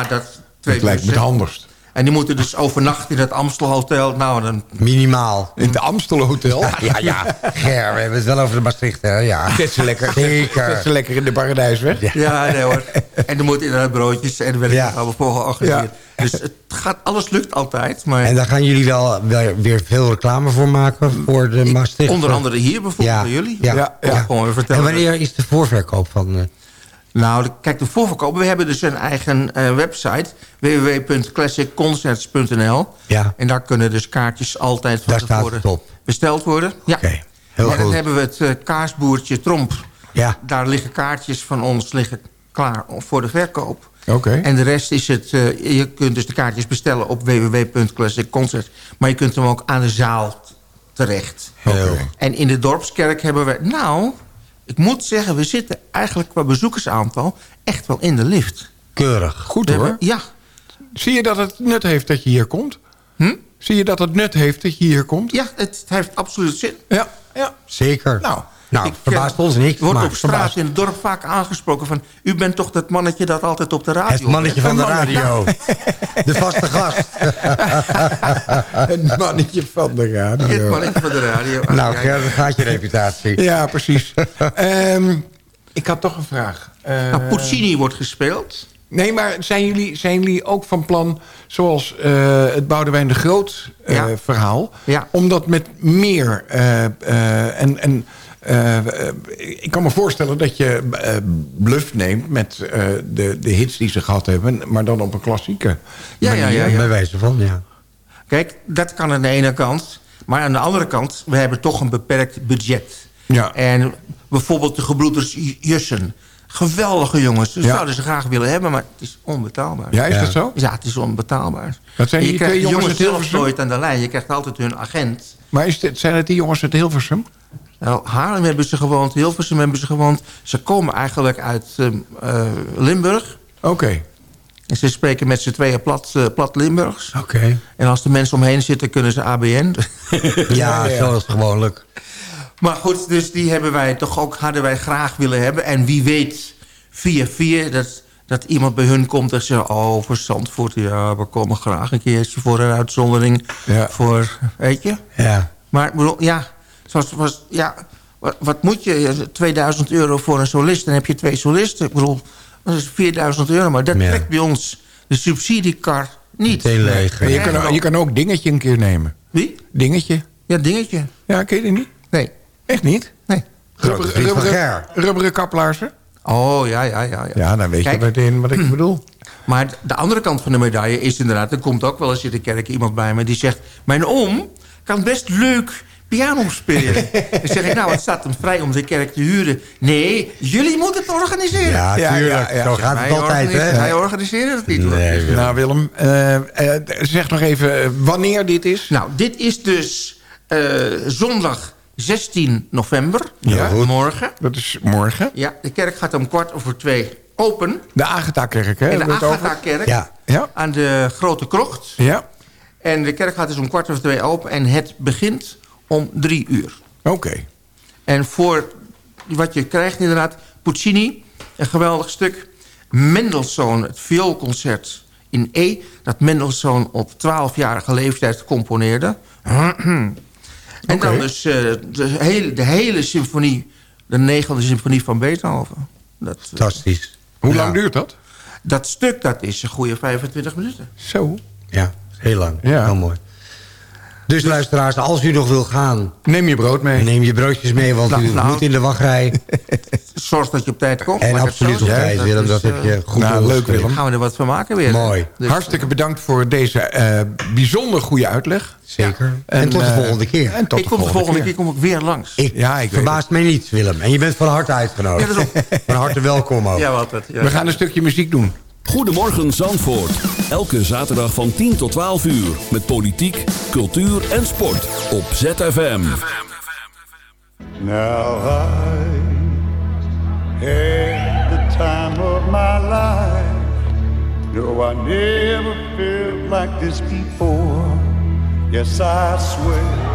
dat twee Dat lijkt me het handigst. En die moeten dus overnachten in het Amstelhotel. Nou, dan... Minimaal. In het Amstelhotel? Ja, ja. Ger, we hebben het wel over de Maastricht, hè? Ja. Zet ze lekker, Zeker. zet ze lekker in de paradijsweg. Ja, nee hoor. En er moeten inderdaad broodjes en er werden Ja. ja. allemaal voor georganiseerd. Dus het gaat, alles lukt altijd. Maar En daar gaan jullie wel weer, weer veel reclame voor maken voor de Maastricht. onder andere hier bijvoorbeeld Ja. bij jullie. Ja. Ja, Ja. Gewoon even En vertellen. wanneer is de voorverkoop van... Nou, kijk, de voorverkoop. We hebben dus een eigen eh, website. www.classicconcerts.nl Ja. En daar kunnen dus kaartjes altijd van Daar tevoren besteld worden. Ja. heel en dan hebben we het eh, kaasboertje Tromp. Ja. Daar liggen kaartjes van ons liggen klaar voor de verkoop. Oké. En de rest is het... eh, je kunt dus de kaartjes bestellen op www.classicconcerts. Maar je kunt hem ook aan de zaal terecht. Heel. En in de Dorpskerk hebben we... Nou, ik moet zeggen, we zitten eigenlijk qua bezoekersaantal... echt wel in de lift. Keurig. Goed hoor. hebben- ja. Zie je dat het nut heeft dat je hier komt? Hm? Zie je dat het nut heeft dat je hier komt? Ja, het heeft absoluut zin. Ja, ja. Zeker. Nou, nou Ik, verbaast eh, ons niks. wordt op straat verbaast in het dorp vaak aangesproken van... u bent toch dat mannetje dat altijd op de radio... Het mannetje van de radio. [LAUGHS] De vaste gast. [LAUGHS] Het mannetje van de radio. Het mannetje van de radio. nou, Ja, Ger, dan gaat je reputatie. Ja, precies. [LAUGHS] Ehm, ik had toch een vraag. Eh, Nou, Puccini wordt gespeeld. Nee, maar zijn jullie, zijn jullie ook van plan, zoals eh, het Boudewijn de Groot eh, Ja. verhaal... Ja. om dat met meer... eh, eh, en, en eh, eh, ik kan me voorstellen dat je eh, bluff neemt met eh, de, de hits die ze gehad hebben... maar dan op een klassieke ja, manier. ja, ja. Bij wijze van, ja. Kijk, dat kan aan de ene kant. Maar aan de andere kant, we hebben toch een beperkt budget. Ja. En bijvoorbeeld de gebroeders Jussen. Geweldige jongens. Dat Ja. zouden ze graag willen hebben, maar het is onbetaalbaar. Ja, is Ja. dat zo? Ja, het is onbetaalbaar. Dat zijn die krijgt twee jongens jongens uit zelf Hilversum? nooit aan de lijn. Je krijgt altijd hun agent. Maar is dit, zijn het die jongens uit Hilversum? Nou, Haarlem hebben ze gewoond, Hilversum hebben ze gewoond. Ze komen eigenlijk uit ehm, eh, Limburg. Oké. En ze spreken met z'n tweeën plat, eh, plat Limburgs. Oké. En als de mensen omheen zitten, kunnen ze ABN. Ja, zoals gewoonlijk. Maar goed, dus die hebben wij toch ook, hadden wij graag willen hebben. En wie weet, via via, dat, dat iemand bij hun komt en zegt... oh, voor Zandvoort, ja, we komen graag een keertje voor een uitzondering. Ja. Voor, weet je? Ja. Maar ik bedoel, ja, zoals, was, ja wat, wat moet je? 2000 euro voor een solist, dan heb je twee solisten. Ik bedoel, dat is 4000 euro. Maar dat Ja. trekt bij ons de subsidiekar niet. Meteen leeg. Je, kan, je kan ook dingetje een keer nemen. Wie? Dingetje. Ja, dingetje. Ja, ken je die niet? Echt niet? Nee. Grote rubberen kaplaarzen? Oh, ja, ja, ja. ja. Ja, dan weet Kijk. je meteen wat ik bedoel. Maar de andere kant van de medaille is inderdaad... er komt ook wel eens in de kerk iemand bij me die zegt... mijn oom kan best leuk piano spelen. [LAUGHS] dan zeg ik, nou, het staat hem vrij om de kerk te huren. Nee, jullie moeten het organiseren. Ja, tuurlijk. ja, ja. Zo gaat het altijd, hè? Wij organiseren het niet. hoor. Nee, Willem. Nou, Willem, eh, eh, zeg nog even eh, wanneer dit is. Nou, dit is dus eh, zondag 16 november. Ja. Morgen. Dat is morgen. Ja, de kerk gaat om kwart over twee open. De Agatha-kerk, hè? In de? Agatha-kerk. Ja. Ja, Aan de Grote Krocht. ja. En de kerk gaat dus om kwart over twee open. En het begint om drie uur. Oké. En voor wat je krijgt inderdaad... Puccini, een geweldig stuk. Mendelssohn, het vioolconcert in E... dat Mendelssohn op 12-jarige leeftijd componeerde. [CLEARS THROAT] en dan dus eh, de, hele, de hele symfonie... de negende symfonie van Beethoven. Dat, eh, Fantastisch. Hoe Ja. lang duurt dat? dat stuk dat is een goede 25 minuten. Zo. Ja, heel lang. Ja. Heel mooi. Dus luisteraars, als u nog wil gaan... Neem je brood mee. neem je broodjes mee, want Nou, u nou. moet in de wachtrij. [LAUGHS] Zorg dat je op tijd komt. En absoluut zo op tijd, Willem. is, Dat heb eh, je goed Nou, leuk. Willem. gaan we er wat van maken weer. Mooi. Dus, Hartstikke bedankt voor deze eh, bijzonder goede uitleg. Zeker. En, tot de eh, volgende keer. En tot ik de kom de volgende keer keer. kom ik weer langs. Ik, Ja, ik weet verbaast mij niet, Willem. En je bent van harte uitgenodigd. Ja, dat is [LAUGHS] van harte welkom ook. Ja, wat het. Ja. We gaan een stukje muziek doen. Goedemorgen Zandvoort. Elke zaterdag van 10 tot 12 uur. Met politiek, cultuur en sport. Op ZFM. Now I had the time of my life. No, I never felt like this before. Yes, I swear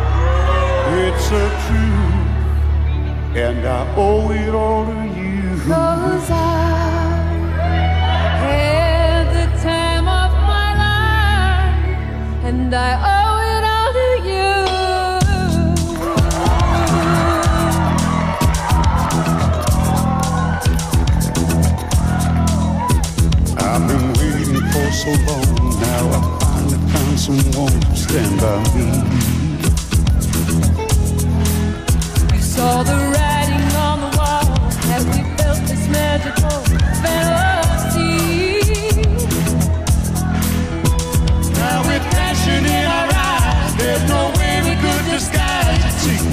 it's a truth, and I owe it all to you. Cause I and I owe it all to you. I've been waiting for so long now. I finally found someone to stand by me. We saw the writing on the wall as we felt this magical.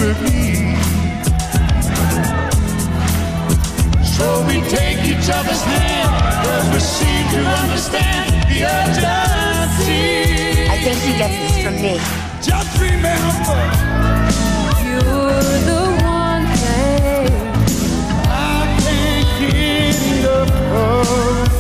It. So we take each other's hand, cause we seem to understand the urgency. I think he gets this from me. Just remember, You're the one thing I can't get enough of.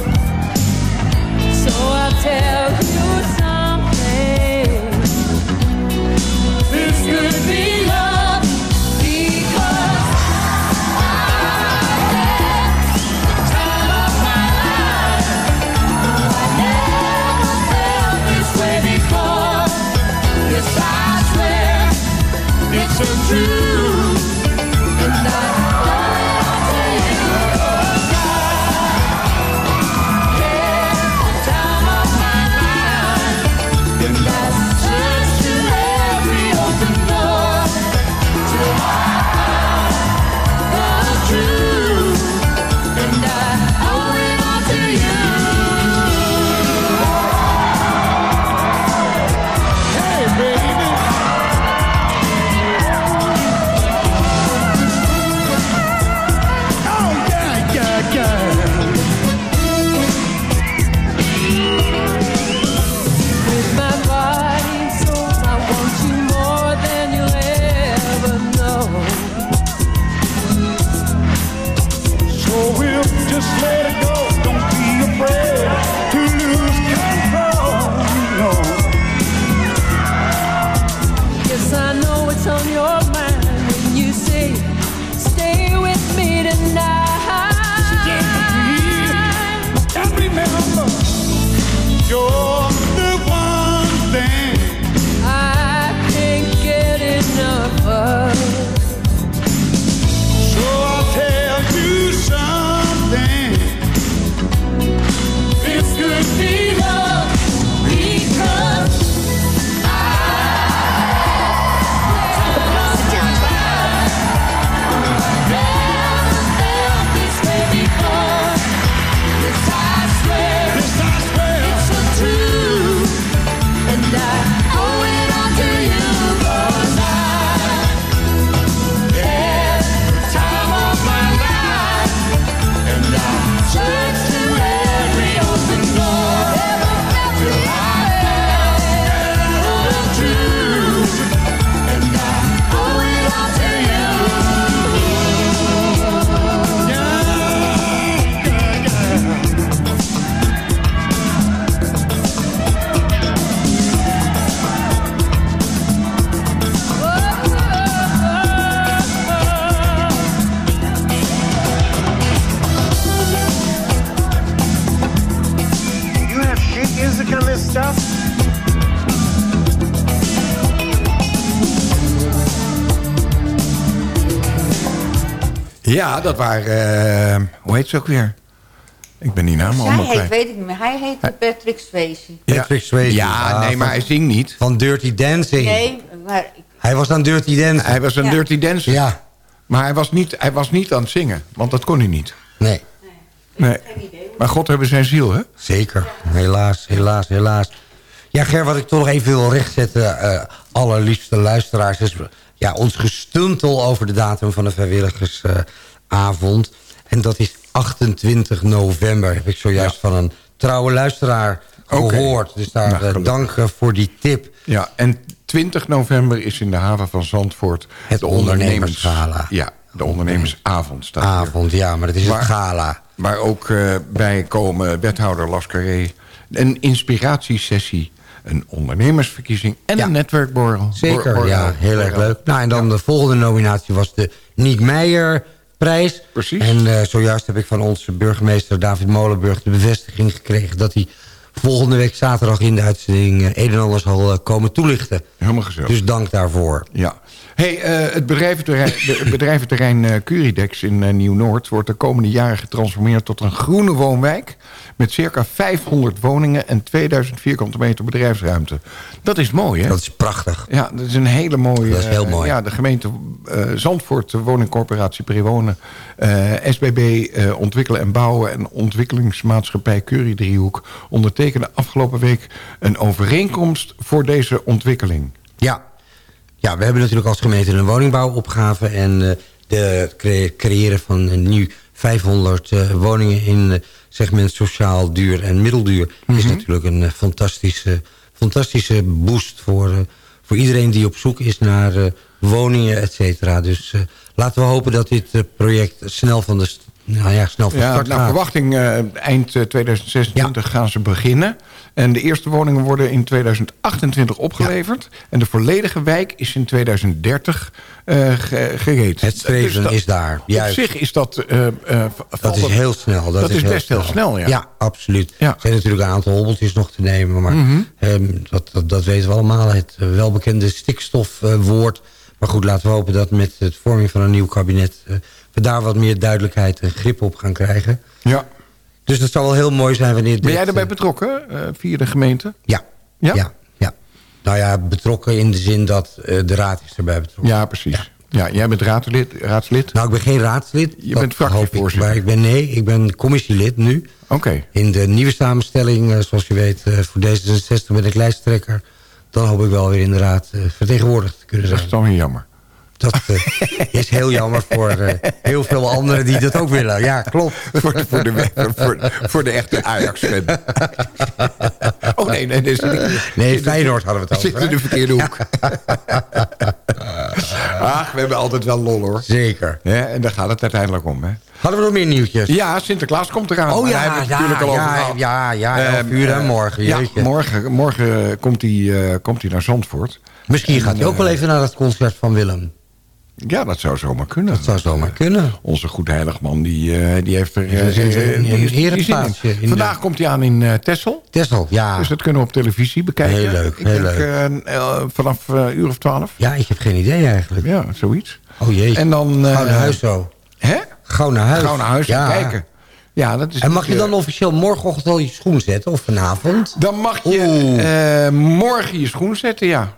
Ja, dat waren... eh, hoe heet ze ook weer? Ik ben die naam Hij allemaal heet, kwijt. weet ik niet meer. Hij heet Patrick Swayze. Patrick Swayze. Ja, nee, maar hij zingt niet. Van Dirty Dancing. Nee, maar ik- Hij was aan Dirty Dancing. Hij was een Ja. dirty dancer. Ja. Maar hij was, niet, hij was niet aan het zingen, want dat kon hij niet. Nee. Nee. Maar God hebben zijn ziel, hè? Zeker. Helaas, helaas, helaas. Ja, Ger, wat ik toch nog even wil rechtzetten... eh allerliefste luisteraars... is ja, ons gestuntel over de datum van de vrijwilligersavond. en dat is 28 november. Heb ik zojuist van een trouwe luisteraar gehoord. Dus daar Nou, eh, dank eh, voor die tip. Ja, en 20 november is in de haven van Zandvoort... Het de ondernemersgala. Ja, de ondernemersavond staat hier. Avond, ja, maar dat is Waar- het gala. Waar ook eh, bij komen wethouder Lascaré... een inspiratiesessie, een ondernemersverkiezing... en een netwerkborrel. Zeker, ja, heel erg leuk. Nou, en dan de volgende nominatie was de Niek Meijer prijs. Precies. En eh, zojuist heb ik van onze burgemeester David Molenburg de bevestiging gekregen... dat hij volgende week zaterdag in de uitzending... eh, een en ander zal eh, komen toelichten. Helemaal gezellig. Dus dank daarvoor. Ja. Hey, eh, het bedrijventerrein, [LAUGHS] bedrijventerrein eh, Curidex in eh, Nieuw-Noord... wordt de komende jaren getransformeerd tot een groene woonwijk... met circa 500 woningen en 2000 vierkante meter bedrijfsruimte. Dat is mooi, hè? Dat is prachtig. Ja, dat is een hele mooie... Dat is heel mooi. ja, de gemeente Zandvoort, de woningcorporatie Prewonen... SBB Ontwikkelen en Bouwen en ontwikkelingsmaatschappij Curie-driehoek... ondertekenen afgelopen week een overeenkomst voor deze ontwikkeling. Ja. Ja, we hebben natuurlijk als gemeente een woningbouwopgave... en eh, de cre- creëren van eh, nu 500 eh, woningen in eh, segment sociaal duur en middelduur... is natuurlijk een eh, fantastische, fantastische boost voor, eh, voor iedereen die op zoek is naar eh, woningen, et cetera. Dus eh, laten we hopen dat dit eh, project snel van de, nou ja, snel van Ja, start naar gaat. verwachting eh, eind eh, 2026 gaan ze beginnen. En de eerste woningen worden in 2028 opgeleverd. En de volledige wijk is in 2030 eh, ge- gereed. Het streven dat- is daar, Op juist. zich is dat... eh, eh, Dat is heel snel. Dat, Dat, is, best heel snel, ja. Ja, absoluut. Er zijn natuurlijk een aantal hobbeltjes nog te nemen. Maar Mhm. ehm, dat, dat, dat weten we allemaal. Het eh, welbekende stikstofwoord. maar goed, laten we hopen dat met het vorming van een nieuw kabinet... eh, we daar wat meer duidelijkheid en grip op gaan krijgen. Ja. Dus dat zou wel heel mooi zijn wanneer dit... Ben jij erbij eh, betrokken eh, via de gemeente? Ja. Ja? ja. ja. Nou ja, betrokken in de zin dat eh, de raad is erbij betrokken. Ja, precies. Ja, jij bent raadslid, raadslid? Nou, ik ben geen raadslid. Je Dat bent fractievoorzitter. Maar ik ben, nee, ik ben commissielid nu. Oké. In de nieuwe samenstelling, zoals je weet, voor D66 ben ik lijsttrekker. Dan hoop ik wel weer in de raad vertegenwoordigd te kunnen Dat zijn. is dan weer jammer. Dat eh, [LAUGHS] is heel jammer voor eh, heel veel anderen die dat ook willen. Ja, klopt. [LAUGHS] voor, de, voor, de, voor, voor de echte Ajax-fan. [LAUGHS] Oh nee, nee. nee, Nee, Feyenoord hadden we het Zit over. in de verkeerde hoek. Ach, we hebben altijd wel lol hoor. Zeker. Ja, en daar gaat het uiteindelijk om. Hè. Hadden we nog meer nieuwtjes? Ja, Sinterklaas komt eraan. Oh ja, ja, natuurlijk al over ja, ja, ja, Ehm, uur hè, eh, morgen, Ja, jeetje. morgen, morgen komt hij eh, komt hij naar Zandvoort. Misschien gaat hij ook wel eh, even naar het concert van Willem. Ja, dat zou zomaar kunnen. Dat zou zomaar kunnen. Onze goedheiligman, die, eh, die heeft er... Ja, eh, eh, de- Vandaag komt hij aan in eh Texel. Tessel, ja. Dus dat kunnen we op televisie bekijken. Heel leuk, Ik heel denk, leuk. eh, eh, vanaf eh, uur of twaalf. Ja, ik heb geen idee eigenlijk. Ja, zoiets. Oh jee. En dan... eh, Gauw naar huis zo. Hè? Gauw naar huis. Gauw naar huis en ja. kijken. Ja, dat is En mag je dan eh, officieel morgenochtend al je schoen zetten of vanavond? Dan mag je eh, morgen je schoen zetten, ja.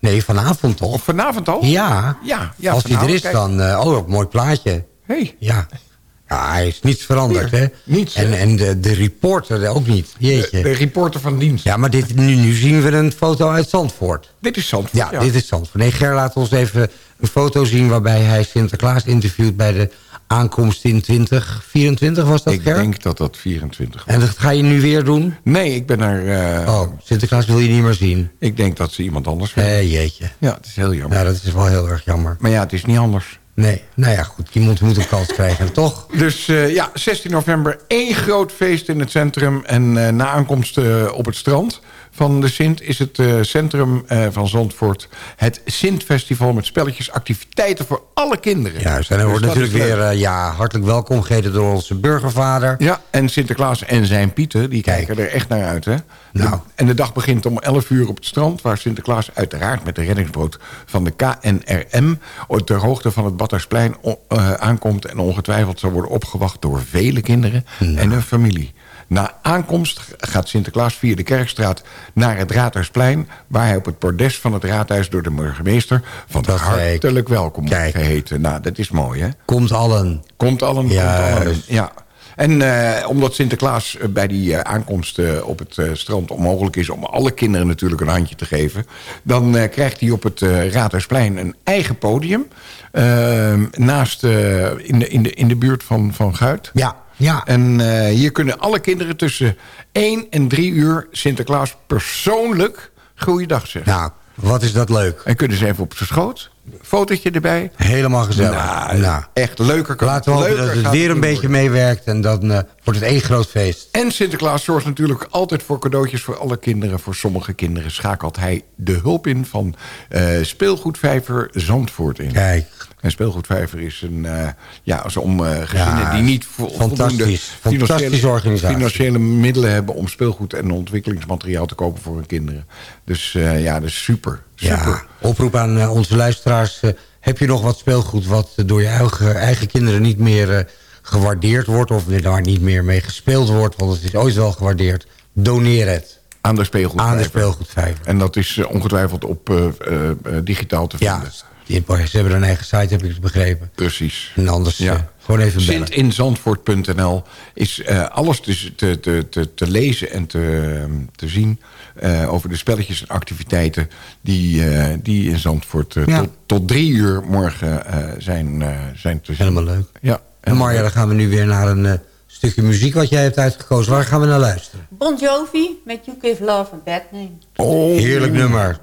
Nee, vanavond toch? Of vanavond al? Ja. Ja, ja Als die er is kijk. dan... eh, oh, een mooi plaatje. Hey. Ja. Ja, hij is niets veranderd, hè? niets, En, en de, de reporter ook niet. Jeetje. De reporter van dienst. Ja, maar dit, nu, nu zien we een foto uit Zandvoort. Dit is Zandvoort, Ja, ja. dit is Zandvoort. Nee, Ger laat ons even een foto zien... waarbij hij Sinterklaas interviewt bij de aankomst in 2024, was dat, Ik Ger? denk dat dat 24 En dat ga je nu weer doen? Nee, ik ben er... eh, Oh, Sinterklaas wil je niet meer zien. Ik denk dat ze iemand anders willen. Eh, jeetje. Ja, het is heel jammer. Ja, dat is wel heel erg jammer. Maar ja, het is niet anders. Nee, nou ja, goed. Iemand moet een kans krijgen, [LAUGHS] toch? Dus eh, ja, 16 november één groot feest in het centrum. En na aankomst op het strand van de Sint... is het eh, centrum eh, van Zandvoort het Sint-festival... met spelletjes, activiteiten voor alle kinderen. Juist, en er Dus wordt natuurlijk weer eh, ja, hartelijk welkom geheten door onze burgervader. Ja, en Sinterklaas en zijn Pieten, die kijken er echt naar uit. Hè? Nou. De- en de dag begint om 11 uur op het strand... waar Sinterklaas uiteraard met de reddingsboot van de KNRM... ter hoogte van het Badhuisplein aankomt... en ongetwijfeld zal worden opgewacht door vele kinderen en hun familie. Na aankomst gaat Sinterklaas via de Kerkstraat naar het Raadhuisplein... waar hij op het bordes van het raadhuis door de burgemeester... van Dat hartelijk welkom wordt geheten. Nou, dat is mooi, hè? Komt allen. Komt allen, komt allen. Ja. En eh, omdat Sinterklaas eh, bij die eh, aankomst op het strand onmogelijk is... om alle kinderen natuurlijk een handje te geven... dan krijgt hij op het Raadhuisplein een eigen podium... eh, naast, in, de, in, de, in de buurt van, van Guit. Ja, ja. En eh, hier kunnen alle kinderen tussen 1 en 3 uur... Sinterklaas persoonlijk goeiedag zeggen. Nou, wat is dat leuk. En kunnen ze even op zijn schoot, fotootje erbij... Helemaal gezellig. Nou, Nou, echt leuker kan laten we hopen dat het weer een beetje worden. meewerkt. En dan eh, wordt het één groot feest. En Sinterklaas zorgt natuurlijk altijd voor cadeautjes voor alle kinderen. Voor sommige kinderen schakelt hij de hulp in van eh, speelgoedvijver Zandvoort in. Kijk. En speelgoedvijver is een, eh, ja, als om gezinnen Ja, die niet vo- voldoende organisatie. financiële middelen hebben om speelgoed en ontwikkelingsmateriaal te kopen voor hun kinderen. Dus ja, dat is super. Ja, oproep aan eh, onze luisteraars. eh, heb je nog wat speelgoed wat eh, door je eigen, eigen kinderen niet meer gewaardeerd wordt... of daar niet meer mee gespeeld wordt, want het is ooit wel gewaardeerd... doneer het. Aan de speelgoedvijver. Aan de speelgoedvijver. En dat is ongetwijfeld op digitaal te vinden. Ja, ze hebben een eigen site, heb ik begrepen. Precies. En anders gewoon even bellen. Sintinzandvoort.nl is eh, alles te, te, te, te, te lezen en te, te zien... eh, over de spelletjes en activiteiten die, eh, die in Zandvoort Ja. tot, tot drie uur morgen eh, zijn, eh, zijn te zien. Helemaal leuk. Ja. En Marja, dan gaan we nu weer naar een eh, stukje muziek wat jij hebt uitgekozen. Waar gaan we naar luisteren? Bon Jovi met You Give Love a Bad Name. Oh. Heerlijk nummer.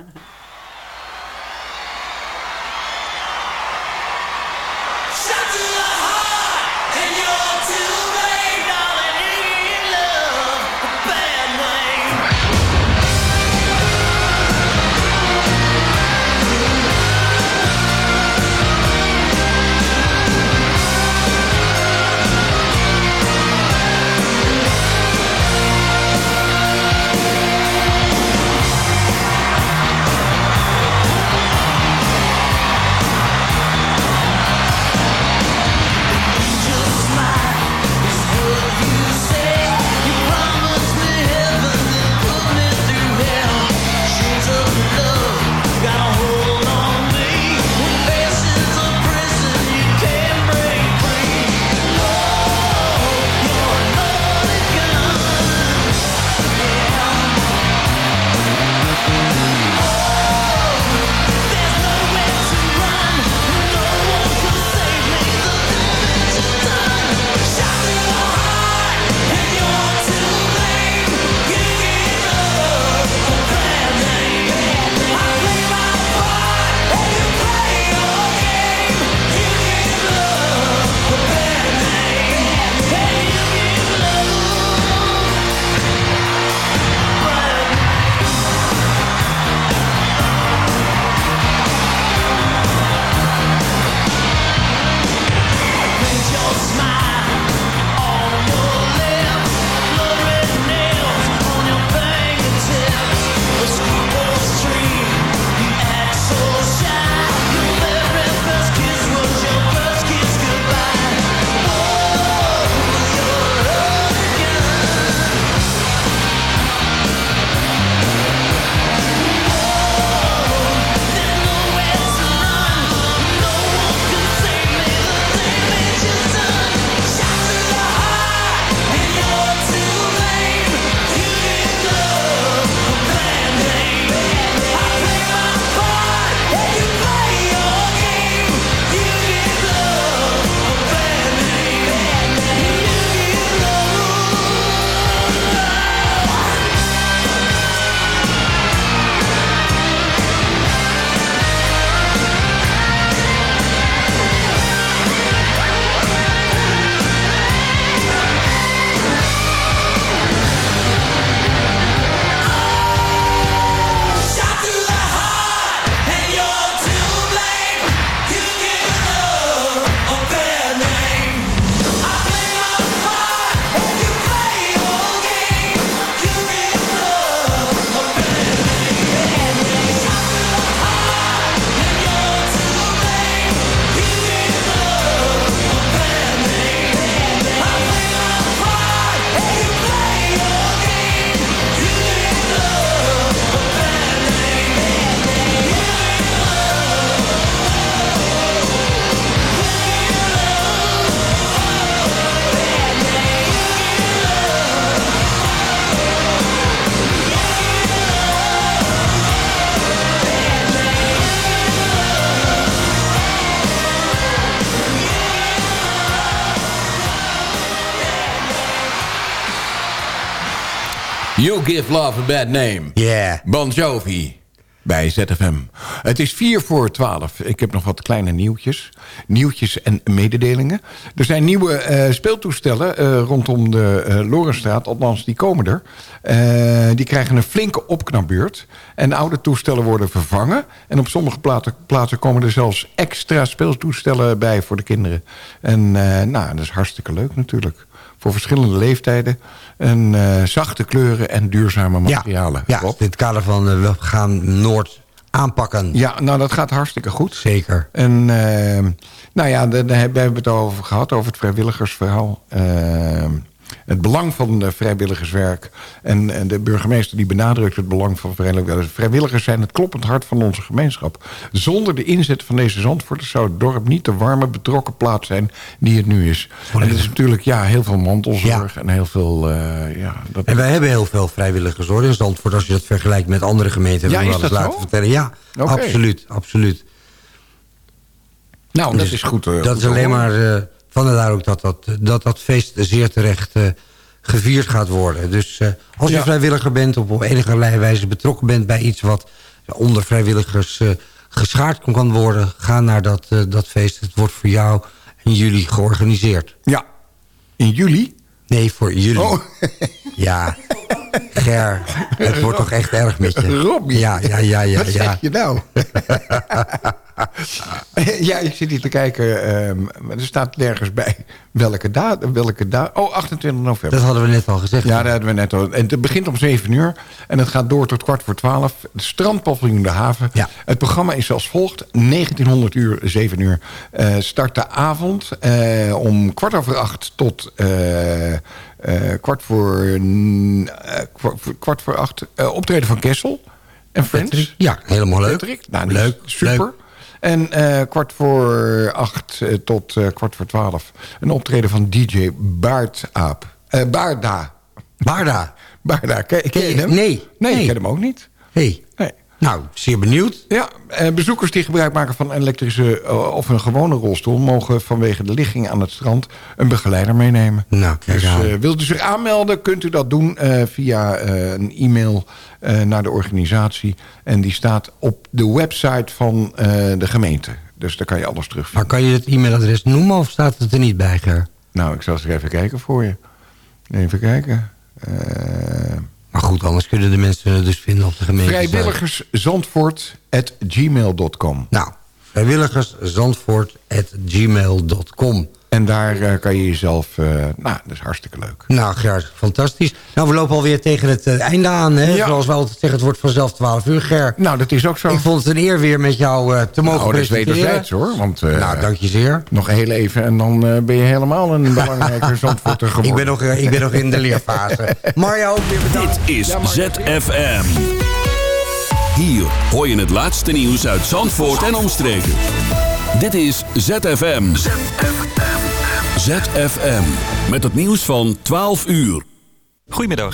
You Give Love a Bad Name. Yeah. Bon Jovi. Bij ZFM. Het is 4 voor 12. Ik heb nog wat kleine nieuwtjes. Nieuwtjes en mededelingen. Er zijn nieuwe eh, speeltoestellen eh, rondom de uh, Lorenstraat. Althans, die komen er. Die krijgen een flinke opknapbeurt. En oude toestellen worden vervangen. En op sommige plaatsen, plaatsen komen er zelfs extra speeltoestellen bij voor de kinderen. En nou, dat is hartstikke leuk natuurlijk. Voor verschillende leeftijden. En eh, zachte kleuren en duurzame materialen. Ja, in het kader van eh, we gaan Noord aanpakken. Ja, nou dat gaat hartstikke goed. Zeker. En uh, nou ja, daar hebben we het over gehad, over het vrijwilligersverhaal. Het belang van de vrijwilligerswerk. En, en, de burgemeester die benadrukt het belang van vrijwilligers. Vrijwilligers zijn het kloppend hart van onze gemeenschap. Zonder de inzet van deze Zandvoorters zou het dorp niet de warme, betrokken plaats zijn die het nu is. En het is natuurlijk ja, heel veel mantelzorg en heel veel... Uh, ja, dat... En wij hebben heel veel vrijwilligers hoor in Zandvoort. Als je dat vergelijkt met andere gemeenten. Ja, is dat laten zo? vertellen. Ja, okay. absoluut, absoluut. Nou, dat dus is goed. Uh, dat goed is alleen maar... Uh, vandaar ook dat dat, dat dat feest zeer terecht uh, gevierd gaat worden. Dus uh, als je ja. vrijwilliger bent of op enige wijze betrokken bent... bij iets wat onder vrijwilligers uh, geschaard kan worden... ga naar dat, dat feest. Het wordt voor jou in juli georganiseerd. Ja, in juli? Nee, voor jullie. Oh. [LAUGHS] Ja, Ger, het wordt toch echt erg met je. Robbie. Ja, ja, ja, ja. Wat ja. zeg je nou? [LAUGHS] [LAUGHS] ja, ik zit hier te kijken. Um, er staat nergens bij welke datum. Welke da oh, 28 november. Dat hadden we net al gezegd. Ja, dat hadden we net al. En het begint om 7 uur. En het gaat door tot kwart voor 12. De strandpaviljoen de haven. Ja. Het programma is als volgt. 1900 uur, 7 uur. Uh, start de avond uh, om kwart over acht tot... Uh, uh, kwart, voor, kwart, voor acht optreden van Kessel en Friends. Patrick. Ja, helemaal leuk. Patrick. Nou, leuk. Super. Leuk. En kwart voor acht tot kwart voor twaalf een optreden van DJ Baard Aap. Baarda. Baarda. Baarda. Ken, ken je hem? Nee. Nee, nee. ik ken hem ook niet. Hey. Nee. Nou, zeer benieuwd. Ja, eh, bezoekers die gebruik maken van een elektrische uh, of een gewone rolstoel... mogen vanwege de ligging aan het strand een begeleider meenemen. Nou, kijk dus uh, wilt u zich aanmelden, kunt u dat doen via een e-mail naar de organisatie. En die staat op de website van de gemeente. Dus daar kan je alles terugvinden. Maar kan je het e-mailadres noemen of staat het er niet bij, Ger? Nou, ik zal eens even kijken voor je. Even kijken. Maar goed, anders kunnen de mensen het dus vinden op de gemeente. Vrijwilligerszandvoort.gmail.com Nou, vrijwilligerszandvoort.gmail.com En daar uh, kan je jezelf... Uh, nou, dat is hartstikke leuk. Nou, Ger, fantastisch. Nou, we lopen alweer tegen het uh, einde aan. Hè? Ja. Zoals we altijd zeggen, het wordt vanzelf 12 uur, Ger. Nou, dat is ook zo. Ik vond het een eer weer met jou te mogen nou, presenteren. dat is wederzijds, hoor. Want, nou, dank je zeer. Nog heel even en dan ben je helemaal een [LAUGHS] belangrijke zandvoorter geworden. ik, ben nog, ik ben nog in de leerfase. [LAUGHS] Marja, ook weer bedankt. Dit is ja, ZFM. Hier hoor je het laatste nieuws uit Zandvoort en omstreken. Dit is ZFM. ZFM. ZFM. Met het nieuws van 12 uur. Goedemiddag.